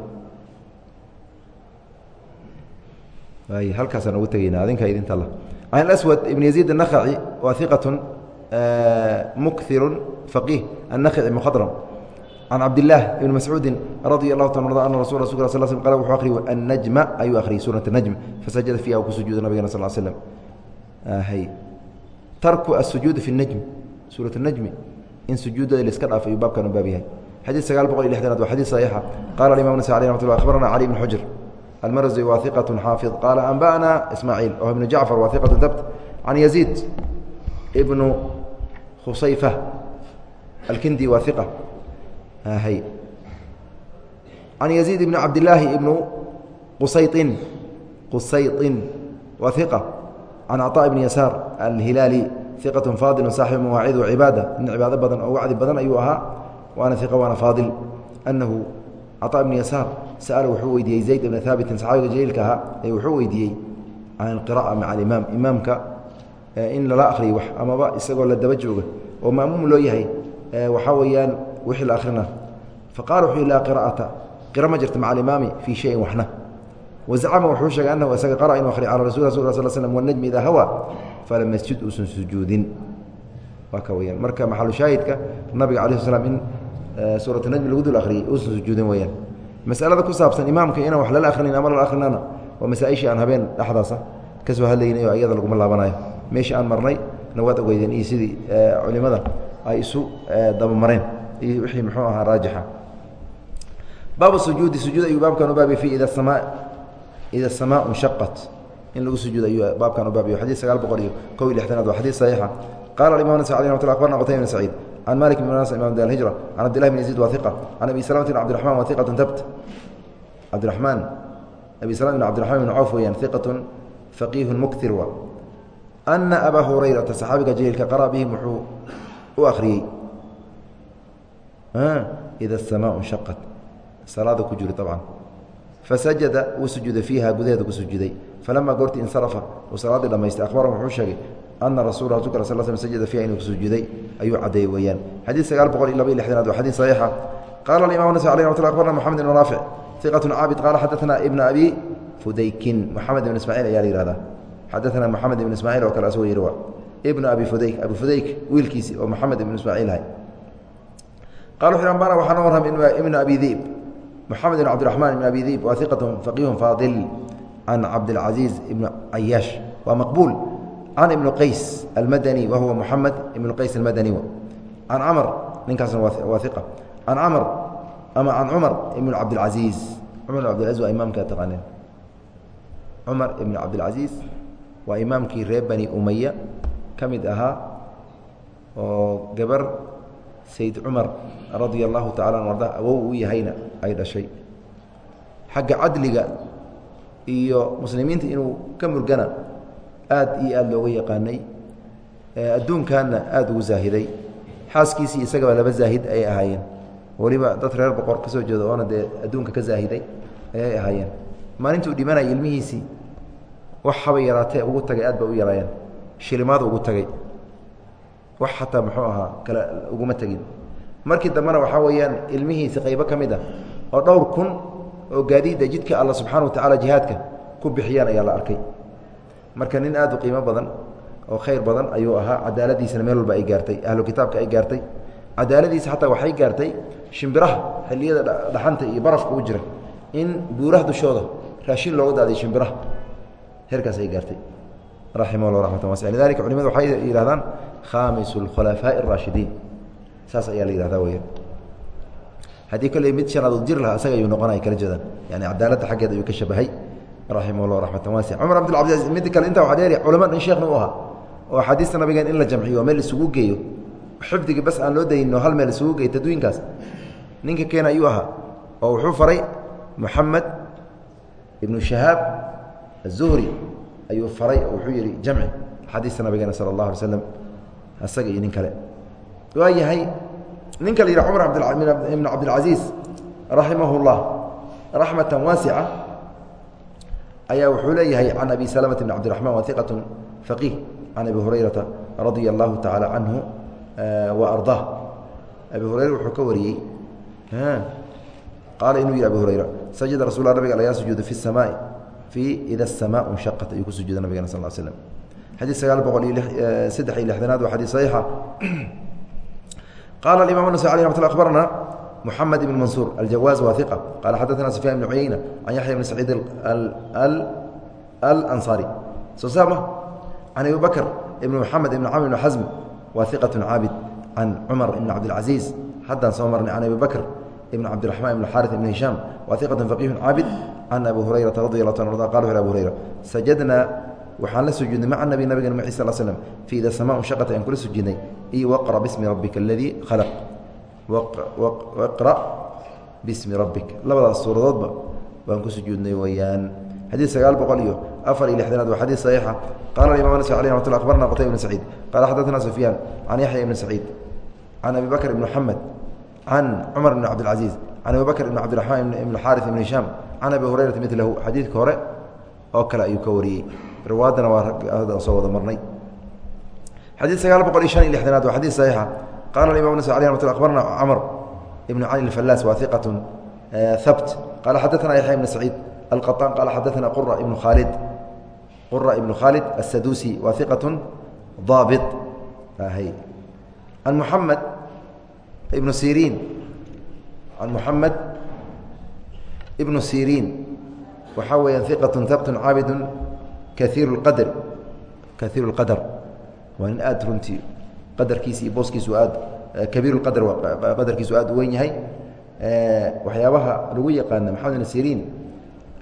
ay halkaasaan ugu tegeyna adinka idinta la can aswad ibn yaziid الnakhci waa iqatun mukiru faqiih. Annakhci mkhadram can cabdillaah ibni mascuudi radia allahu ta arda ana rasul rasul sl sl qal wuxuu akhriy annajma ayuu akhriyey suurat najm fasajada fiiha u ku sujuuda nabigana sal slm hy tarku asujuudi fi najm suurat najmi in sujuudada laiska dhaaf ayuu baabkan u baab yahay xadiid sagaal boqol iyo lixdanaad waa xadiid saxiixa qala imam nasa aleh ramat lla akhbarana cali bn xujr almarzi waa iqatu xaafid qaala anba'ana ismaaciil oo ibnu jacfar waa iqatu dabt can yaziid ibnu khusayfa alkindi waa iqa hy can yaziid ibni cabdillaahi ibnu qusayطin qusayطin waa iqa can caطaa ibni yasaar alhilaali iqat faadil saaxibu mawaacid wacibaada nin cibaado badan oo wacdi badan ayuu ahaa waana iqa waana faadil anahu caطaa ibni yasaar sa'ala wuxuu weydiiyey zayd ibna haabitin saxaabiga jaliilka ahaa ee wuxuu weydiiyey can alqira'a maca alimaam imaamka in lala akhriyo wax amaba isagoo la daba jooga oo maamuum loo yahay waxaa weeyaan wixii la akhrina faqala wuxuu laa qira'ata qira ma jirta maca alimaami fii shayin waxna. Wazacama wuxuu sheegay anahu isaga qara inuu akhriy cala rasul rasul sl slm wanajmi idaa hawa falam yasjud uusan sujuudin. Waa ka weyaan marka maxalushaahidka nabiga ala sl in suurat najmi lagu dul akhriyey uusan sujuudin weyaan masalada ku saabsan imaamka inaan wax lala akrinayn ama lala akrinana waa masaaishii aan habeen dhexdaasa. Ka soo hadlaynay oo iyada laguma laabanayo. Meeshii aan marnay na waad ogeydeen iyo sidii culimada ay isu dabamareen iyo wixii muxuu ahaa raajixa. Baabu sujuudi sujuud ayuu baabkan u baabay fi ida sama ida asamaa nshaqat in lagu sujuudo ayuu baabkan u baabiyo xadid sagaal boqol iyo kow iyo lixtanaad waa xadiid saxiixa. Qala imam nas alي mat abarna qtayma bn saciid can malik bn nas imam dar hijra can cabdillahi bn yaziid wa iqa can abi salamati bn cabdiraxman wa iqatun tabt cabdiraxmaan abi salama bn cabdiraxman bn cawf weyaan iqatun faqiihun muktir wa. Ana abaa hurayrata saxaabiga jaliilka qara bihim wuxuu u akhriyey ida asamaa nshaqat salaada ku jiri abcan fasajada wuu sujuuday fiiha gudaheeda ku sujuuday. Falama goortii insarafa uu salaaddii dhamaystay ahbarahum wuxuu sheegay ana rasul rasulka sal sl sajada fiiha inuu kusujuuday ayuu caddeeyey weeyaan. Xadiid sagaal boqol iyo laba iyo lixdanaad waa xadiid saxiixa. Qala alimam nas alih ramat abarna moxamed ibn raafic iqat caabid qaala xadaana ibna abi fudaykin. Moxamed ibn ismaaciil ayaa la yihahdaa xadaana moxamed ibn ismaaciil oo kale asagoo yihi waa ibnu abi fudayk abi fudayk wiilkiisi oo moxamed ibn ismaaciil ahay ambana waxaa noo warram ibnu abi diib moxamed ibn cabdiraxmaan ibn abi diib waa iqatun faqiihun faadil can cabdilcaziiz ibn cayaash waa maqbuul can ibn qays almadani wa huwa moxamed ibn qays almadani can camr ninkaasna waa iqa can camr ama can cumar ibn cabdilcaziiz cumar ibn abdilcaziz waa imaamka taqaaneen cumar ibn cabdilcaziiz waa imaamkii reer bani umaya ka mid ahaa oo gabar sayd cumar radia allahu tacala an arda awow u yahayna ay dhashay. Xagga cadliga iyo muslimiinta inuu ka murgana aad iyo aad looga yaqaanay adduunkanna aada ugu zaahiday. Xaaskiisii isagaba laba zaahid ayay ahaayeen. Weliba dad reer boqor ka soo jeeda oona dee adduunka ka zaahiday ayay ahaayeen. Maalintuu dhimanaya ilmihiisii wax habay yaraatee ugu tagay aad ba u yaraayeen shilimaadu ugu tagay. Wax xataa muxuu ahaa kale uguma tegin markii dambena waxaa weeyaan ilmihiisa qaybo ka mid ah oo dhowr kun oo gaadiidda jidka alla subxana wa tacaala jihaadka ku bixiyaan ayaa la arkay. Marka nin aad u qiimo badan oo khayr badan ayuu ahaa cadaaladiisana meel walba ay gaartay ahlu kitaabka ay gaartay. Cadaaladiisa xataa waxay gaartay shimbiraha xilliyada dhaxanta iyo barafka u jira in buuraha dushooda raashin looga daaday shimbiraha. Heerkaas ay gaartay. Raximah la wasa lidalika culimadu waxay yidhahdaan khaamisu alkhulafaa'i araashidiin saas ayaa la yihahda weya haddii kolley mid shanaad jir lahaa isaga ayuu noqonaya kala jeedaan yani cadaaladda xaggeeda ayuu ka shabahay raximah llah raxmatan cumar abdilcabdiaziz mid kale intaa waxaa dheeri culama in sheekhna u ahaa oo axaadiista nabigeen in la jamciyo meel isugu geeyo. Xifdigii bas aan loo daynin oo hal meel isugu geeyo tadwiinkaas. Ninka keena ayuu ahaa oo wuxuu faray moxamed ibnu shahaab aلzuhri ayuu faray oo wuxuu yihi jamci axaadiista nabigeena sala اllah alay slam isaga iyo nin kale waa yahay ninka la yidhah cumar ibn cabdilcaziiz raximah اllah raxmata waasica ayaa wuxuu leeyahay can abi salamata bn cabdiraxman wa iqat faqiih can abi hurayrata radia allahu tacaala canhu wa ardaa abi hurayra wuxuu ka wariyey qaala inuu yihi abi hurayra sajada rasul nabiga alayaa sujuuda fi الsamaai fi ida الsamaء nshaqat ayuu ku sujuuda nabigena sal slm xadيid sagaal boqol iyo saddex iyo lixdanaad waa xadيid صaxiixa qala imam النasي alي رamat abarna mحamed ibn mansuur aljawاز wa iqa qala xadaثna sufyan بn cuyeyna can yaxya bn saciid alanصari soo saama can abi bakr ibn mxamed ibn camr ibn xasm wa iqaة caabid can cumar ibn cabdالcaزiiz haddaan soo marnay can abi bakr ibn cabdiرaحman ibn xariث ibn hishaam wa iqaة faqih caabid can abi hurayrata radi اlah ta a qala abu hurayra sajadnaa waxaan la sujuudnay maca nabi nabigeen mci sal slm fii ida sama shaqata ayaan kula sujuudnay iyo waqra bismi rabbika aladii khalaq waqra bismi rabbika labadaas suuradoodba baan ku sujuudnay weeyaan xadiid sagaal boqol iyo afar iyo lixdanaad waa xadiid saxiixa qaala imam anas alih ramat lah abarna qtayba ibn saciid qaala xaddatna sufyaan can yaxya ibni saciid can abi bakr ibni moxamed can cumar ibni cabdilcaziiz can abi bakr ibni cabdiraxmaan ibni xaari ibni hishaam can abi hurayrata milahu xadiidka hore oo kale ayuu ka wariyey riwaadana waa soo wada marnay xadiid sagaal boqol iyo shan iyo lixdanaad waa xadiid saxiixa qala imam nas alي ramat abarna camr ibn cali اfallaas waa iqaة habt qala xadaثna yaxya ibn saciid alqaطaan qala xadaثna qura ibn khaalid qura ibn khaalid aلsadusi waa iqaة daabit can muxamed ibn siriin can muxamed ibnu siriin waxaa weeyaan iqaة habt caabid kaiir اqadr kaiir اlqadr waa nin aad runtii qadarkiisi iyo booskiisu aad kabiir اqadr qadarkiisu aad u weyn yahay. Waxyaabaha lagu yaqaana maxamed ibn siriin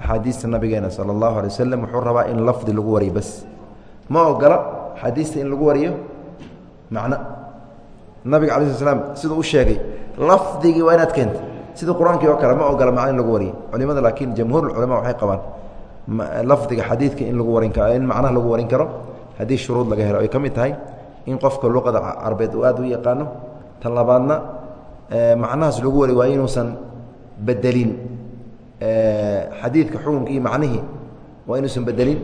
axaadiista nabigeena sala allahu alay wasalam wuxuu rabaa in lafdi lagu wariyo bas. Ma ogola xadiista in lagu wariyo? Macno nabiga ala sl slam siduu u sheegay lafdigii waa inaad keenta sida qur'aankii oo kale ma ogola macno in lagu wariyo. Culimada laakiin jamhuur culama waxay qabaan lafdiga xadiidka in lagu warin karo in macnaha lagu warin karo haddii shuruud laga helo. Ay ka mid tahay in qofka luqada carbeed uu aad u yaqaano. Tan labaadna macnahaas lagu wari waa inuusan bedelin xadiidka xukunkii macnihii waa inuusan bedelin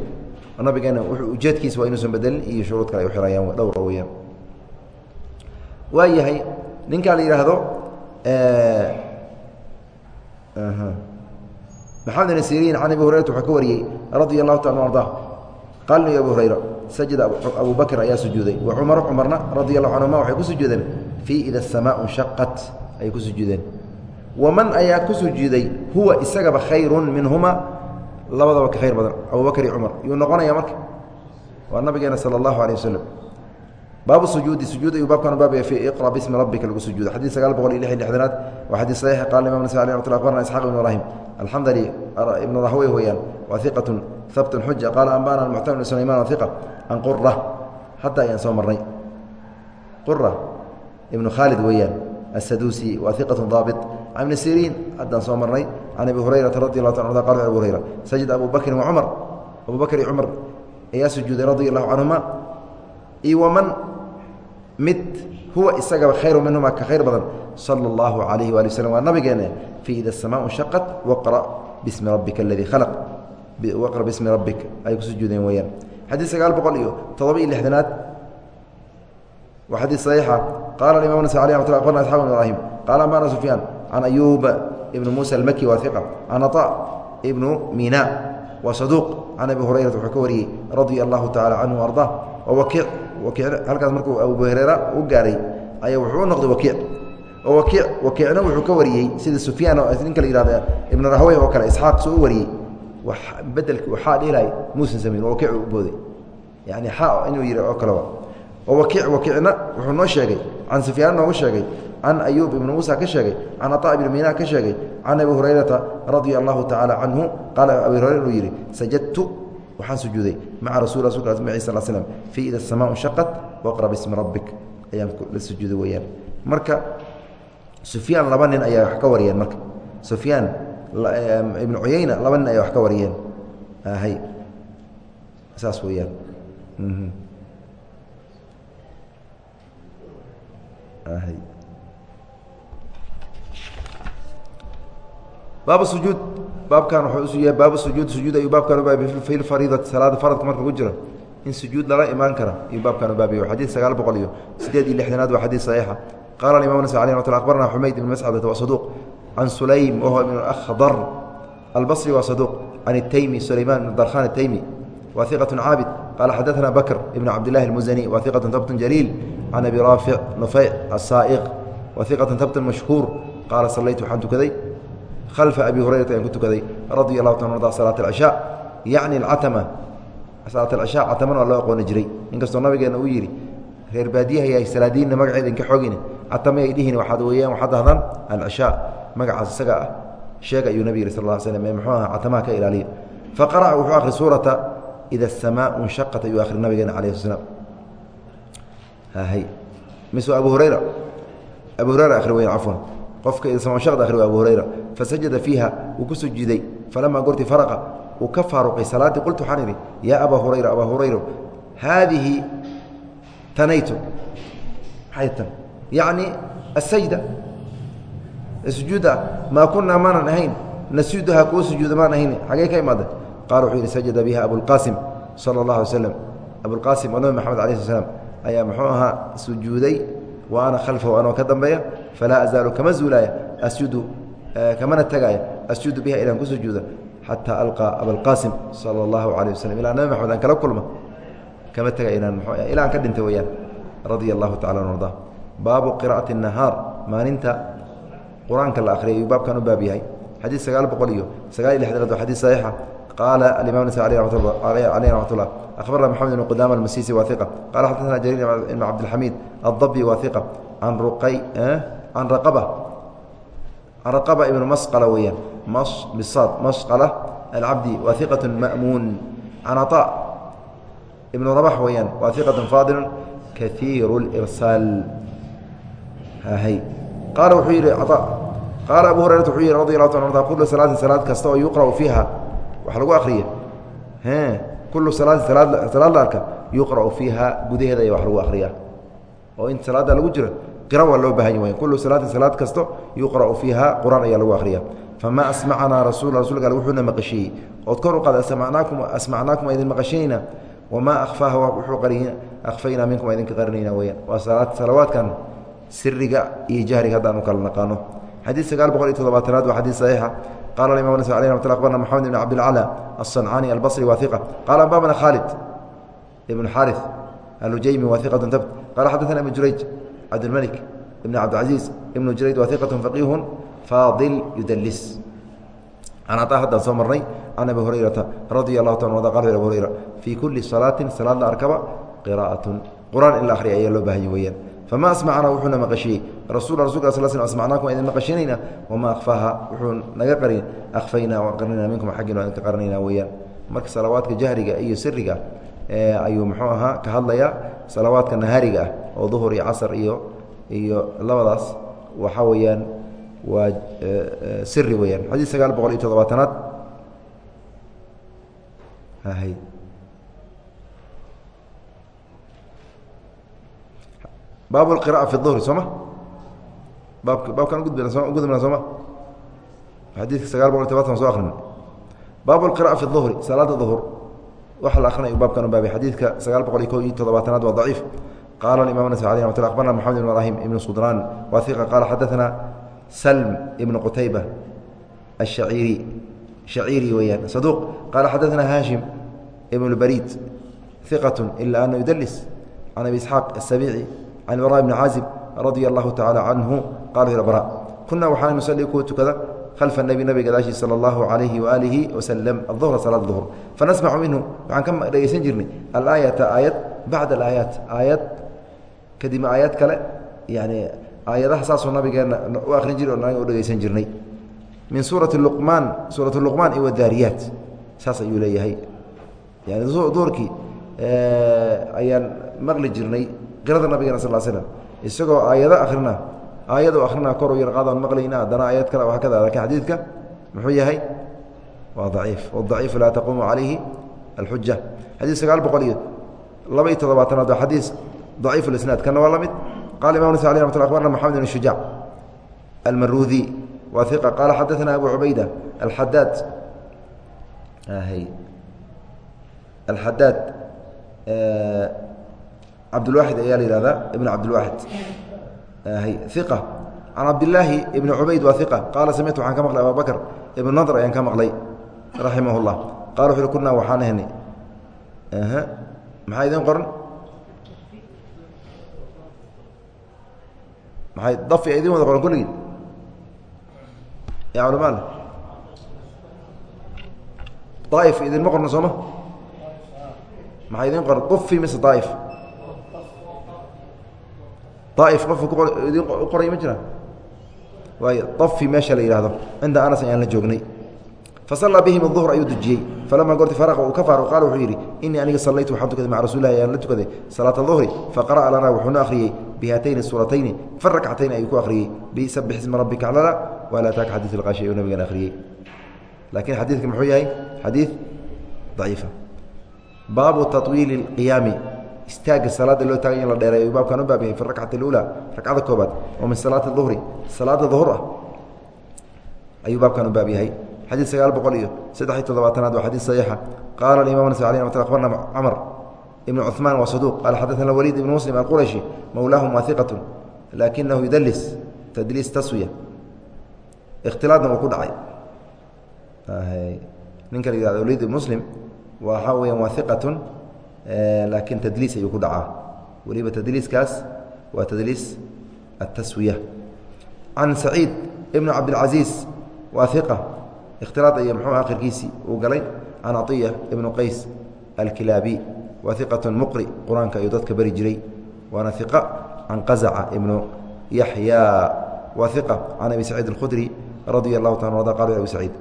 nabigeena ujeedkiisa waa inuusan bedelin iyo shuruud kale ay uxirayaan dhowra weyaan waa yahay ninkaa la yidhaahdo maxamed bn siriin can abi hurayrata wuxuu ka wariyey radia allahu taala arda qaal abu sajada abu bakr ayaa sujuuday. Wa cumar cumarna radia allahu canhuma waxay ku sujuudeen. Fii ida samaau shaqat ayay ku sujuudeen. Waman ayaa ku sujuuday huwa isagaba khayru minhuma labadaba ka khayr badan. Abubakr iyo cumar yuu noqonaya marka? Waa nabigeena sala allahu alيh waslm baabu sujuudi sujuud ayuu baabkan baabaya fi iqra bismi rabbika lagu sujuuda xadid sagaal boqol iyo lix iyo lixdanaad waa xadiid saxiix qala imam nasai alih ramat lla abarna isxaq ibn ibrahim alxamdali ibnu rahwey weeyaan waa iqatun habtun xuja qaala ambana muctamir ibn sulayman waa iqa can qura hadda ayaan soo marnay. Qura ibnu khaalid weeyaan asaduusi waa iqatun daabit can ibni siriin haddaan soo marnay can abi hurayrata radi allah ta a qala abu hurayra sajid abu bakrin wa cumar. Abu bakr iyo cumar ayaa sujuuday radia allahu canhuma iyo waman mid huwa isagaba khayru minhuma ka khayr badan sala allahu calayhi waali waslm waa nabigeena fii ida samaau shaqat waqra bismi rabbika aladii khalaq. Waqra bismi rabbik ay ku sujuudeen weeyaan. Xadiid sagaal boqol iyo todoba iyo lixdanaad. Waa xadiid saxiixa. Qala imam nas alي mat abarna isxaq bn ibrahim qala ambana sufyaan can ayuba ibn muusa almaki waa iqa can aطa ibnu mina waa saduuq can abi hurayrata wuxuu ka wariyey radia allahu tacala canhu arda wakiic wakiic halkaas markuu abu hureyra u gaaray ayaa wuxuu u noqday wakiic oo wakiic wakiicna wuxuu ka wariyey sida sufyaan oo ninka la yihahda ibnu rahwey oo kale isxaaq soo u wariyey bedelki waxaa dhihilahay muusan samayn waa wakiic u booday. Yani xa inuu yihi oo kaleba oo wakiic wakiicna wuxuu noo sheegay can sufyaan nooga sheegay can ayuub ibni muusa ka sheegay can aطa ibni mina ka sheegay can abi hurayrata radia allahu tacaala canhu qaala abi yidhi sajadtu waxaan sujuuday maca rasul asmaci sal slm fii ida samaau shaqat waqra bismi rabbik. Ayaan la sujuuday weeyaan. Marka sufyaan laba nin ayaa wax ka wariyeen marka. Sufyaan ibnu cuyeyna laba nin ayaa wax ka wariyeen. Hay saas weeyaan. Baab sujuud baabkan wuxuu usu yahay baabu sujuud sujuud ayuu baabkan ubaabay fi lfariidati salaada faradka marka ku jira in sujuud lala imaan kara ayuu baabkan ubaabiye xadiid sagaal boqol iyo sideed iyo lixdanaad waa xadiid saxiixa qala imam nas alي mat abarna xumayd ibn mascadata waa saduuq can sulaym wahuwa ibn akhdar albصri waa saduuq can الtaymi sulayman ibn darkhan الtaymi wa iqaة caabid qala xadaثna bakr ibn cabdillahi اlmusani wa iqaة habt jaliil can abi raafic nufeyc asaa'iq wa iqaة habt mashhuur qaala salaytu waxaan tukaday khalfa abi hurayrata ayaan ku tukaday radia allahu ta arda salaat alcishaa yacni alcatama salaat alcishaa cataman waa loo aqooni jiray. Inkastoo nabigeena uu yidhi reer baadiyahay salaadiinna magaceeda inka xoogine catama ay dhihin waxaad weeyaan waxaad dahdaan alcishaa magacaas isaga ah sheeg ayuu nabig yihi sal lla slm ee muxuu aha catamaha ka ilaaliya. Faqara'a wuxuu akhri suurata ida asamaau nshaqat ayuu akhri nabigeena calayh slam hay mise abu hurayra? Abu hurayra akhri weyan cafwan. Qofka idasamaashaqda akhri waa abu hurayra fasajada fiiha wuu ku sujuuday falamaa gorti faraqa uu ka faaruqay salaaddii qultu waxaan idhi yaa abaa hurayra abaa hurayra haadihi tanaytu tan yacni asajda sujuudda maa kunaa maanan ahayn nasuuduhaa kuwa sujuuda maan ahayn xagee ka imaada qaala wuxuu yidhi sajada biha abulqaasim sala allah alay slam abulqaasim oo nabi maxamed alai sl ayaa muxuu ahaa sujuuday wa khalfahu anoo ka dambeeya falaa azaalu kama zuulaaya asjudu Eh, kamana tagayo asjuudu biha inaan ku sujuudo xataa alqaa abalqaasim sala allahu calay waslm ilaa nabi maxamed aan kala kulma kama tagay inaan ilaa aan ka dhinta weyaan radia allahu tacala an arda. Baabu qiraa'ati nahaar maalinta qur'aanka la akhriyay ayuu baabkan u baab yahay. Xadiid sagaal boqol iyo sagaal iyo lixdanaad waa xadiid saxiixa. Qaala alimam nasa aleyh raxmatullah akhbarna maxamed ibn qudama almasiisi waahiqa qaala xaddaana jariir ibn cabdilxamiid addabi waahiqa can ruqay eh, can raqaba raqaba ibnu masqala weeyaan. Bisaad masqala alcabdi waa iqatu ma'muun. Can caطaa ibnu rabax weeyaan waa iqatu faadilun kaiiru lirsaal hay. Qaala wuxuu yidhi caطaa qaala abu hurayrata wuxuu yidhi radi allahu ta kullu salaatin salaad kasta oo yuqra'u fiiha. Wax lagu akriya kullu salaatin salaad la arka yuqra'u fiiha gudaheeda aya wax lagu akriya oo in salaadda lagu jiro qira waa loo bahan way kulu salaatin salaad kasto yuqra'u fiiha qur-aan ayaa lagu akhriya famaa asmacanaa rasul rasulka ale wuxuuna maqashiiyey ood kor u qaada asmacnaakum asmacnaakum idin maqashinayna wamaa akhfaaha wuxuu qariy akhfaynaa minkum idinka qarinayna weyaan waa salawaadkan siriga iyo jahriga haddaan u kala naqaano xadiid sagaal boqol iyo toddobaatanaad waa xadiid saxiixa qala imam nas alي mat abarna mxamed ibn cabdilclى aلصancani albصri wa iqa qala anbabana khaalid ibn xariث alujaymi wa iqaة tabt qala xadaثna ibn jurayj cabdilmlik ibn cabdilcaziiz ibnu jurayd wa iqatun faqiihun faadil yudlis an caطa haddaan soo marnay can abi hurayrata radia allahu taala ada qal abu hurayra fii kulli salaatin salaad la arkaba qira'atun qur'aan in la akhriya ayaa loo baahanya weeyaan famaa asmacnaa wuxuuna maqashiyey rasul rasulka sal sl asmacnaakum idin maqashinayna wamaa akhfaha wuxuu naga qarin akhfaynaa waan qarnanaa minkum xaggin waan idinka qarnanayna weeyaan marka salawaadka jahriga iyo siriga ayuu muxuu ahaa ka hadlayaa salawaadka nahaariga ah oo duhur iyo casar iyo iyo labadaas waxa weeyaan waa siri weeyaan xadiid sagaal boqol iyo toddobaatanaad baab اqراءة في الظهri sooma baab baabkan gudbna gudubna sooma xadiidka sagaal boqol tobatan so akrin baab اqراءة في الظهri salaada ظhur waxaa la akhrinay baabkan unbaabay xadiidka sagaal boqol waa daciif. Qaala imam nas alay mat akbarna moxamed ibn ibrahim ibn sudran waiqa qaala xadaana salm ibn qutayba ahaciiri shaciiri weyaan saduuq. Qaala xadaana haashim ibn barid iqat ila ana yudalis can abi isxaaq asabici can bara bni caazib radia allahu tacaala canhu qala bara kuna waxaana nusali kuwa tukada khalfa nebi nabiga gadaashiis sala allahu calayhi waaalihi wasalam aduhra salaad duhr fanasmacu minhu waxaan ka dhegeysan jirnay alaayata aayad bacda alaayaat aayad kadibna aayad kale yani aayadaha saasoo nabigeena u akhrin jiri o dhegeysan jirnay min suurati luqmaan suurat luqmaan iyo wadaariyaat saas ayuu leeyahay yani duhurkii ayaan maqli jirnay qirada nabigeena sal slm isagoo aayado akhrina aayado akhrina koru yar qaadaan maqlayna haddana aayad kale waa kada laakiin xadiidka. Muxuu yahay? Waa daciif wadaciifu laa taquumu calayhi alxuja xadiid sagaal boqol iyo laba iyo toddobaatanaad waa xadiis daciif lisnaad kana waa la mid. Qala imam nas alي mat abarna maxamed bn shujaac almarudi wa iqa qala xadaثna abu cubayda alxadaad alxadaad cabdulwaaxid ayaa la yihahdaa ibn cabdilwaaxid can cabdilaahi ibni cubayd waa iqa qaala samictu waxaan ka maqlay abaa bakr ibn nadr ayaan ka maqlay. Raximah اllah qala wuxu uhi kunaa waxaan ahnay maxaa idin qoran maay dafi idin wada qoran kulligii? Ya culamaal daaif idinma qorno sooma maxaa idin qoran ufi mise daaif daaif qof idin qoray ma jiraan waay afi meesha la yidhaahdo cinda anas ayaan la joognay fasallaa bihim aduhr ayuu dujiyey falamaa goorti faraqa uu ka faaro qaala wuxuu yidhi innii aniga sallaytu waxaan tukaday maca rasulilahi ayaan la tukaday salaata duhri faqara'a lanaa wuxuuna akhriyey bihaatayni suuratayni far rakcatayn ayuu ku akhriyey bisabix isma rabbika aclala walaa taaka xadiis ilqaashi ayuu nabigan akhriyey laakiin xadiidka muxuu yahay xadiid daciifa baabu tawiili اlqiyaami istaagga salaada loo taagay in la dheereey ayuu baabkan u baab yahay fi rakcati اlula ragcada koobaad oo min salaati duhri salaada duhur ah ayuu baabkan u baab yahay xadiid sagaal boqol iyo saddex iyo toddobaatanaad waa xadiid saxiixa qaala imam nas alي mat abarna camr ibn cuثmaan waa saduq qaala xadaثna waliid ibn muslim alqurashi mowlaahum waa iqatu laakinahu yudalis tadliis taswiya ikhtilaadna uu ku dhacay ninka la yihahdo waliid ibn muslim waxaa weeyaan waa iqatun laakiin tadliis ayuu ku dhacaa. Weliba tadliiskaas waa tadliis ataswiya can saciid ibn cabdilcaziiz waa iqa ikhtilaad iyo muxuu akhirkiisii uu galay. Can aiya ibnu qays alkilaabi waa iqatun muqri qur'aanka ayuu dadka beri jiray. Waana iqa can qazaca ibnu yaxya waa iqa can abi saciid alkhudri radia allahu taala ada qala abi saciid.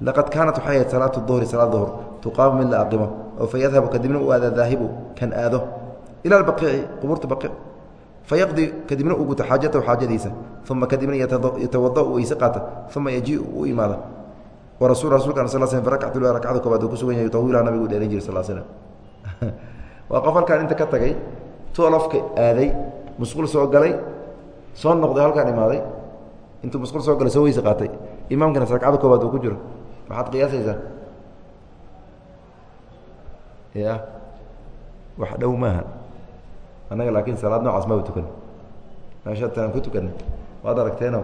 Laqad kaanat waxay ahayd salaatu duhri salaad duhr tuqaamu mid la aqimo oo fa yadhabu kadibna u aada daahibu kan aado. Ila albaqiici qubuurta baqiic fayaqdi kadibna uu guto xaajatahu xaajadiisa. Uma kadibna yatawada u weyse qaata uma yajiu u imaada warasul rasulka sal sl rakcatu rakcada koobaad uu ku sugan yahay tawiila nabigu dheeran jiri sal slm waa qof halkaan inta ka tagay toolofka aaday musqul soo galay soo noqday halkaan imaaday. Intuu musqul soo galay soo weyse qaatay. Imaamkana rakcada koobaad uu ku jiro. Maxaad qiyaasaysaa ya wax dhow maaha annaga laakiin salaad noocaas maba tukan. Meeshataan ku tukanay waad aragteeno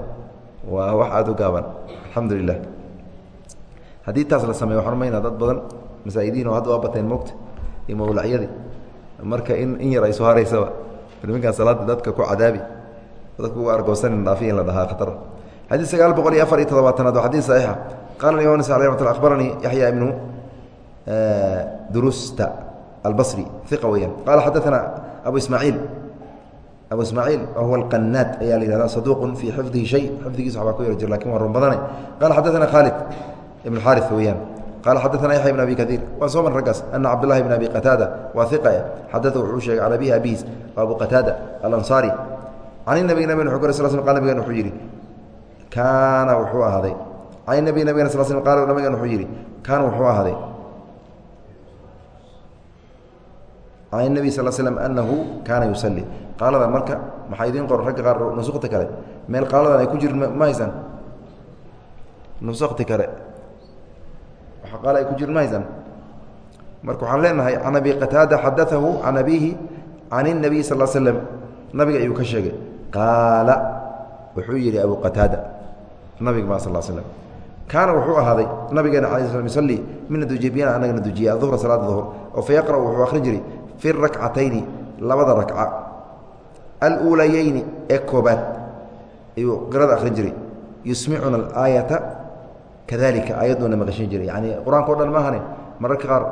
waa wax aada u gaaban. Alxamdu lilah haddii taas la sameyo waxaan umaynaa dad badan masaa'idiin oo hadda waa bateen moogta iyo mawlacyadii. Marka in in yar ay soo haraysaba niminkaan salaada dadka ku cadaabi dadka uga argoosanin dhaafiya in la dhahaa khatara xadiid sagaal boqol iyo afar iyo toddobaatanaad waa xadiid saxiixa qala imam nas alay ramat akhbaranii yaxya ibnu durusta albari iqa weyaan qaala xadaana abu ismaaciil abu ismaaciil wahuwa alqanaad ayaa la yihahda saduuqun fii xifdihi shay. Xifdigiisa waxbaa ku yaro jir laakiin waa run badanay qaala xadaana khaalid ibn xaari weyaan qaala xadaana yaxya ibn abi kaiir waan soo marn raggaas. Ana cabdulahi bn abi qataada waa iqae eh. xadada wuxuu sheegay can abihi abihiis abu qataada alansaari. Can nabi nabig wu sl sl qal nabigan wuxuu yidhi kaana wuxuu ahaaday. Can nabi nabigana sl sl qaal nabigan wuxuu yidhi kaana wuxuu ahaaday. Can nebi sal slm anahu kaana yusalli. Qaaladan marka maxaa idiin qoran ragga qaar nusukta kale. Meel qaaladan ay ku jirin ma haysan. Nusakti kale. Qaal ay ku jirin ma haysan. Marka waxaan leenahay can abi qataada xadaahu can abihi can الnabiy sal slm nabiga ayuu ka sheegay. Qaala wuxuu yidhi abu qataada nabiga ma sal slm kaana wuxuu ahaaday nabigeena ala sl yusalli mina dujibiyana anagana dujiya aduhra salaada duhr oo fa wuxuu akhrin jiray fi rakcatayni labada rakca. Aluulayeyni ee koobaad ayuu qirada akhrin jiray. Yusmicuna alaayata kadalika aayadduuna maqashin jiray. Yani qur'aanka o dhan maahane mararka qaar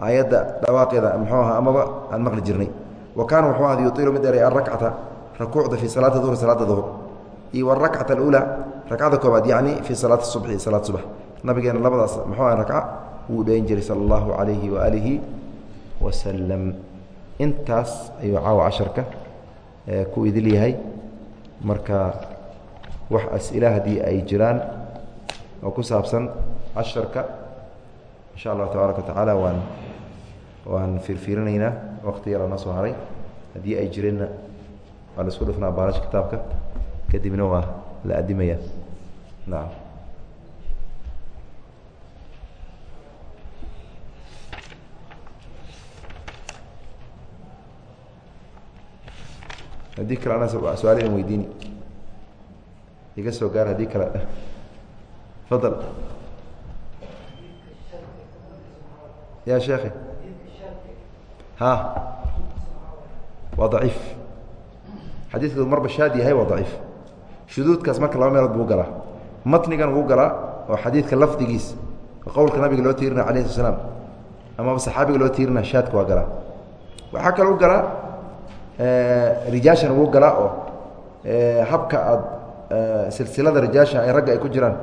aayadda dhawaaqeeda muxuu aha amaba aan maqli jirnay. Wa kaana wuxuu ahada yuiilu mid dheeray alrakcata rakuucda fii salaati duhri salaada duhr iyo warakcata aluulaa ragcada koobaad yacni fii salaati subxi salaad subax nabigeena labadaas muxuu aha rakca wuu dheyn jiray sala allahu calayhi waaalihi wasalam intaas ayuu caawa casharka ku idil yahay. Marka wax as-ila haddii ay jiraan oo ku saabsan casharka insha allahu tabaaraka wa tacaala waan waan fiirfiirinaynaa waqti yaraa noo soo haray. Haddii ay jireenna waa la isku dhufnaa baalash kitaabka. Kadibna waa la adimaya nacam haddii kale ana su'aal weydiini. Iga soo gaar haddii kale. Fadal. Ya sheekhi. Ha waa daciif. Marba shaad yahay waa shuduudkaas marka laba meelood buu galaa. Matnigan wuu galaa oo xadiidka lafdigiis qowlka nabiga loo tiirina sla slaam amaba saxaabiga loo tiirina shaadka waa galaa. Waxaa kaloo galaa rijaashan wuu galaa oo habka aad silsilada rijaasha ay ragga ay ku jiraan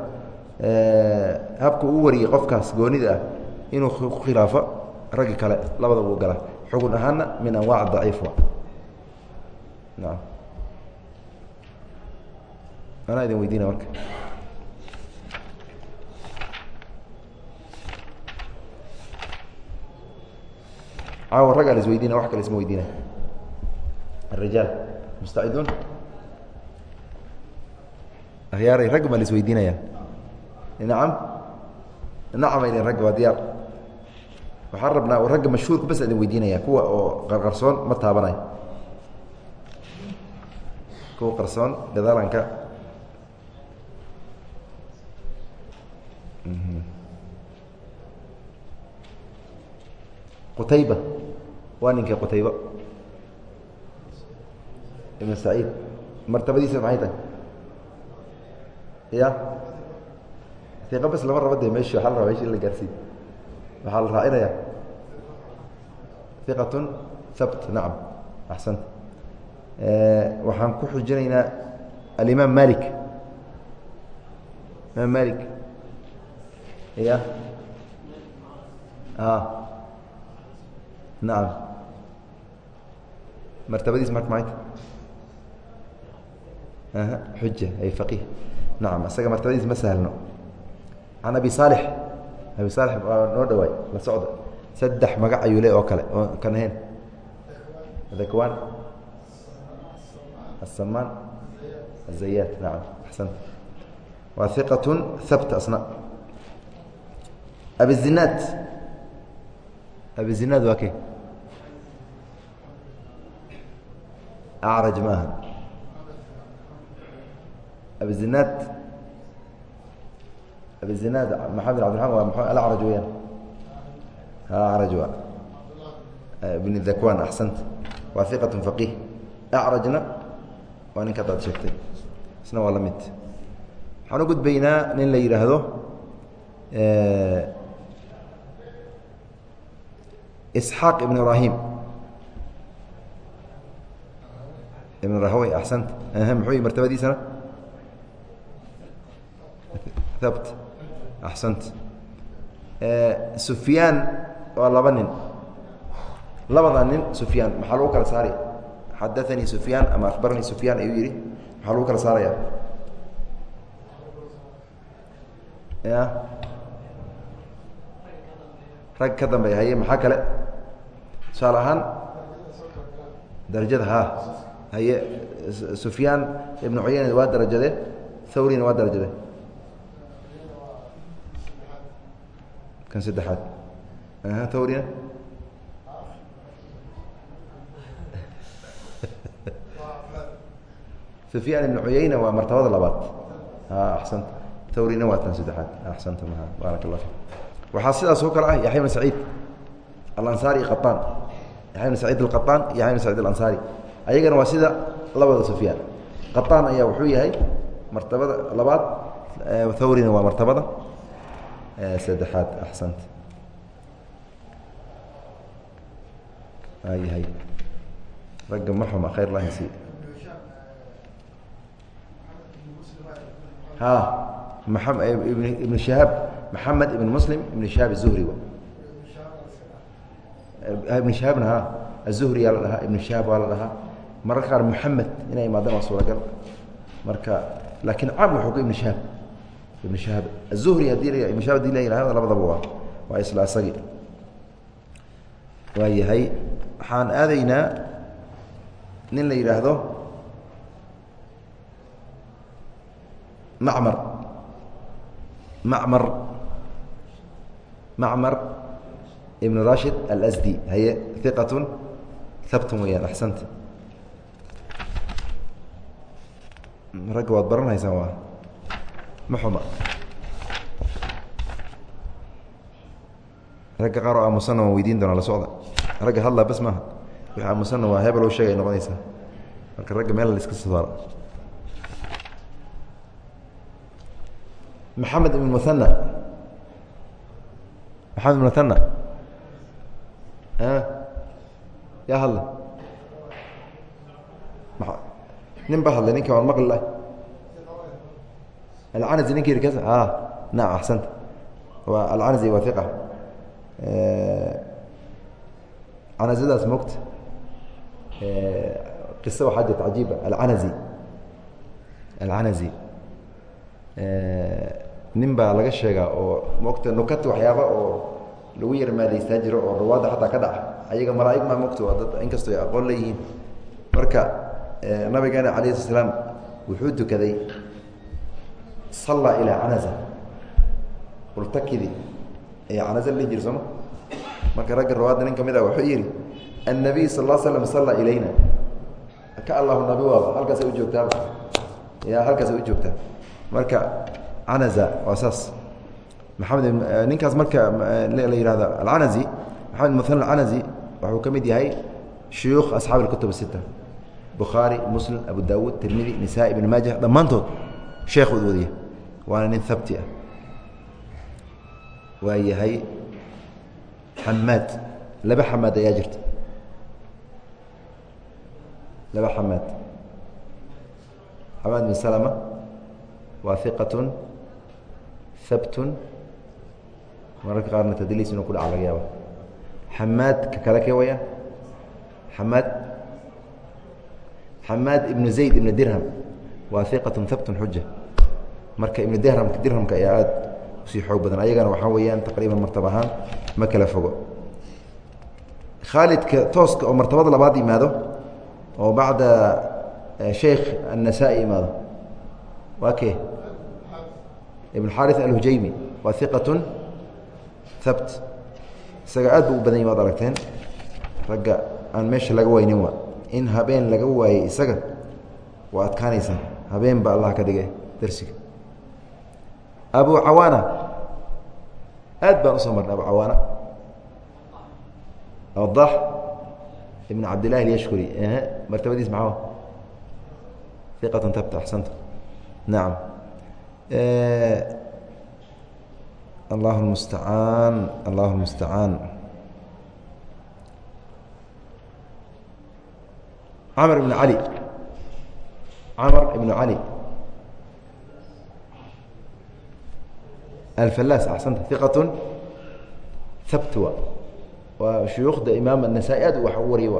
habka uu wariyey qofkaas goonida ah inuu ku khilaafo raggi kale labada wuu galaa xugun ahaana min anwaac daciif anaa idin weydiina marka. Caawa raggaa la isweydiina wax kale isma weydiina الرiجاaل مستعدون akhyaaray ragg baa la isweydiinaya نaعم نacم ay ragg waa diyaar waxaan rabnaa ragga mashhuurka bas idin weydiinaya kuwa oo qarqarsoon ma taabanayo kuwa qarsoon gadaalanka qutayba waa ninkii qutayba ibn saciid martabadiisa maxay tahay? Ya iqa bas lama rabo de mesh waaa la raba meshi in la gaarsiiy waxaa la raacinaya iqatun habt nacam. Axsanta waxaan ku xujinaynaa alimaam malik. Imaam malik. Ya nacam. Martabadiis marka maayta xuja ay faqih nacam isaga martabadiis ma sahlno can abi saalix abi saalix noo dhawaay la socda. Saddex magac ayuu le oo kale oo kan ahayn dakwan asamaan azayaat nacam axsant waa iqat habt asna. Abizinaad abizinaad waa ke acraj ma abizinaad abizinaad maxamed abdiaman waa m alacraj weyaan acraj waa. Bn dakwan axsant. Waa iqat faqih acrajna waa ninka adaad sheegtay. Isna waa la mid. Waxaan u gudbaynaa nin la yidhaahdo isxaaq ibn ibrahim. Ibn rahawey axsant. Muxuu martabadiisana habt axsant. Sufyaan waa laba nin. Labada nin sufyaan. Maxaa lagu kala saari xadaanii sufyaan ama akhbaranii sufyaan ayuu yihi maxaa lagu kala saaraya? Ya. Rag ka dambeeya haye maxaa kale? Tusaale ahaan darajada ha. Haye sufyaan ibnu cuyayna waa darajade thawrina waa darajade kan saddexaad. Tawriya sufyaan ibn cuyayna waa martabada labaad. Asant tawrina waa tan saddexaad. Axsanta ma baarak la fi waxaa sidaas oo kale ah yaxya bn saciid alansaari iyo qaaan yaxya bn saciid alqaaan iyo yaxya bn saciid alansaari. Ayagana waa sida labada sufyaan. Qaaan ayaa wuxuu yahay martabada labaad. Tawrina waa martabada saddexaad axsanta ayahay ragga ma xuma khayr lahansi ha maam eh, shahaab maxamed ibn muslim ibn shahaab azuhri eh, ibn shahaabna ha azuhri yaa la dhahaa ibnu shahaab waa la dhahaa mararka qaar maxamed inay imaadaan waa suuragal. Marka laakiin caam wuxuu ka ibnu shahaab ibn shahaab aلzuhri haddii ibn shahab haddii labadaba waa waa isla asagi. Waa yahay waxaan aadaynaa nin la yidhaahdo macmar. Macmar. Macmar ibn rashid alasdi haye iqatun habtun weyaan axsanta. Ragga waad baranaysaan waa ma xuma ragga qaar oo aamusanna waan weydiin doonaa la socda. Ragga hadlaa bas maaha. Wixii aamusanna waa hebel o sheegay noqonaysaa marka ragga meel la iska saaro maxamed ibn muhana maxamed ibn muhana yaa hadla. Nin ba hadlay ninki waan maqli lah alcanasi ninki yiri kas a naam axsanta waa alcanasi waa iqa canasadaas mogta qisa waxaa jirta cajiiba alcanasi alcanasi nin baa laga sheegaa oo mogta nukat waxyaaba oo lagu yar maadaystaa jiro oo ruwaadda xataa ka dhaca ayaga malaaig maa mogta waa dad inkastoo ay aqoon leeyihiin marka nabigeena alayh sla slaam wuxuu tukaday sallaa ilaa canasa ultakidi ayaa canasa la jiri sooma marka ragga ruwaadda nin ka mid ah wuxuu yidhi annabiy sal l slam sallaa ilayna. Ka allahu nabi waaba halkaasay u joogtaaba ya halkaasay u joogtaa. Marka canasa waa saas. Maxamed ninkaas marka la yihahdo alcanasi maxamed muhan alcanasi wuxuu ka mid yahay shuyuukh asxaabi اkutub sita bukhaari muslim abu dawuud tirmidi nisaa ibn maaja dhammaantood sheekhood wadiya waana nin habti ah. Waa yahay xamaad. Laba xamaad ayaa jirta. Laba xamaad. Xamaad bin salma waa iqat habt mararka qaarna tadliis inuu ku dhaca laga yaaba xamaad ka kale kee wayaan xamaad. Xamaad ibnu zayd ibnu dirham waa iqatun habtun xuja marka ibn dirhamka dirhamka ayaa aad u sii xoog badan. Ayagana waxaa weeyaan taqriiban martab ahaan ma kala fogo. Khaalidka tooska oo martabada labaad imaado oo bacda eh, sheikh annasaa-i waa kee? Ibn xaarith alhujaymi. Waa iqatun habt isaga aad bu u badan yahi aragteen. Ragga aan meesha laga waynin waa in habeen laga waaye isaga waa adkaanaysaa habeen ba allah ka dhige darsiga abu cawaana. Aad baan u soo marnay abu cawaana. Wadax ibn cabdillahi اlyashkuri martabadiis maxaa iqatan tabta axsanta. Nacam allahu lmustacaan allahu lmustacaan camr ibn cali camr ibn cali alfalaas axsanta iqatun habtwa waa shuyuukhda imaam anasa-i aad wax u wariya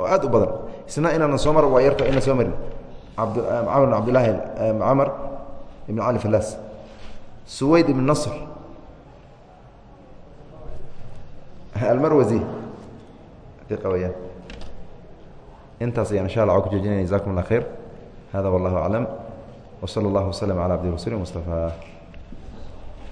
oo aad u badan isna inaana soo mar waa yarta ina soo marin abdcamr abdlahi camar ibn cali falaas suwayd ibn nasr almarwazi iqa weyaan intaas ayaan insha alla ku joojinayna jazakum اlla khayr hada wallah aclam wsala اllah waslm ala abdi rasuuli mustafa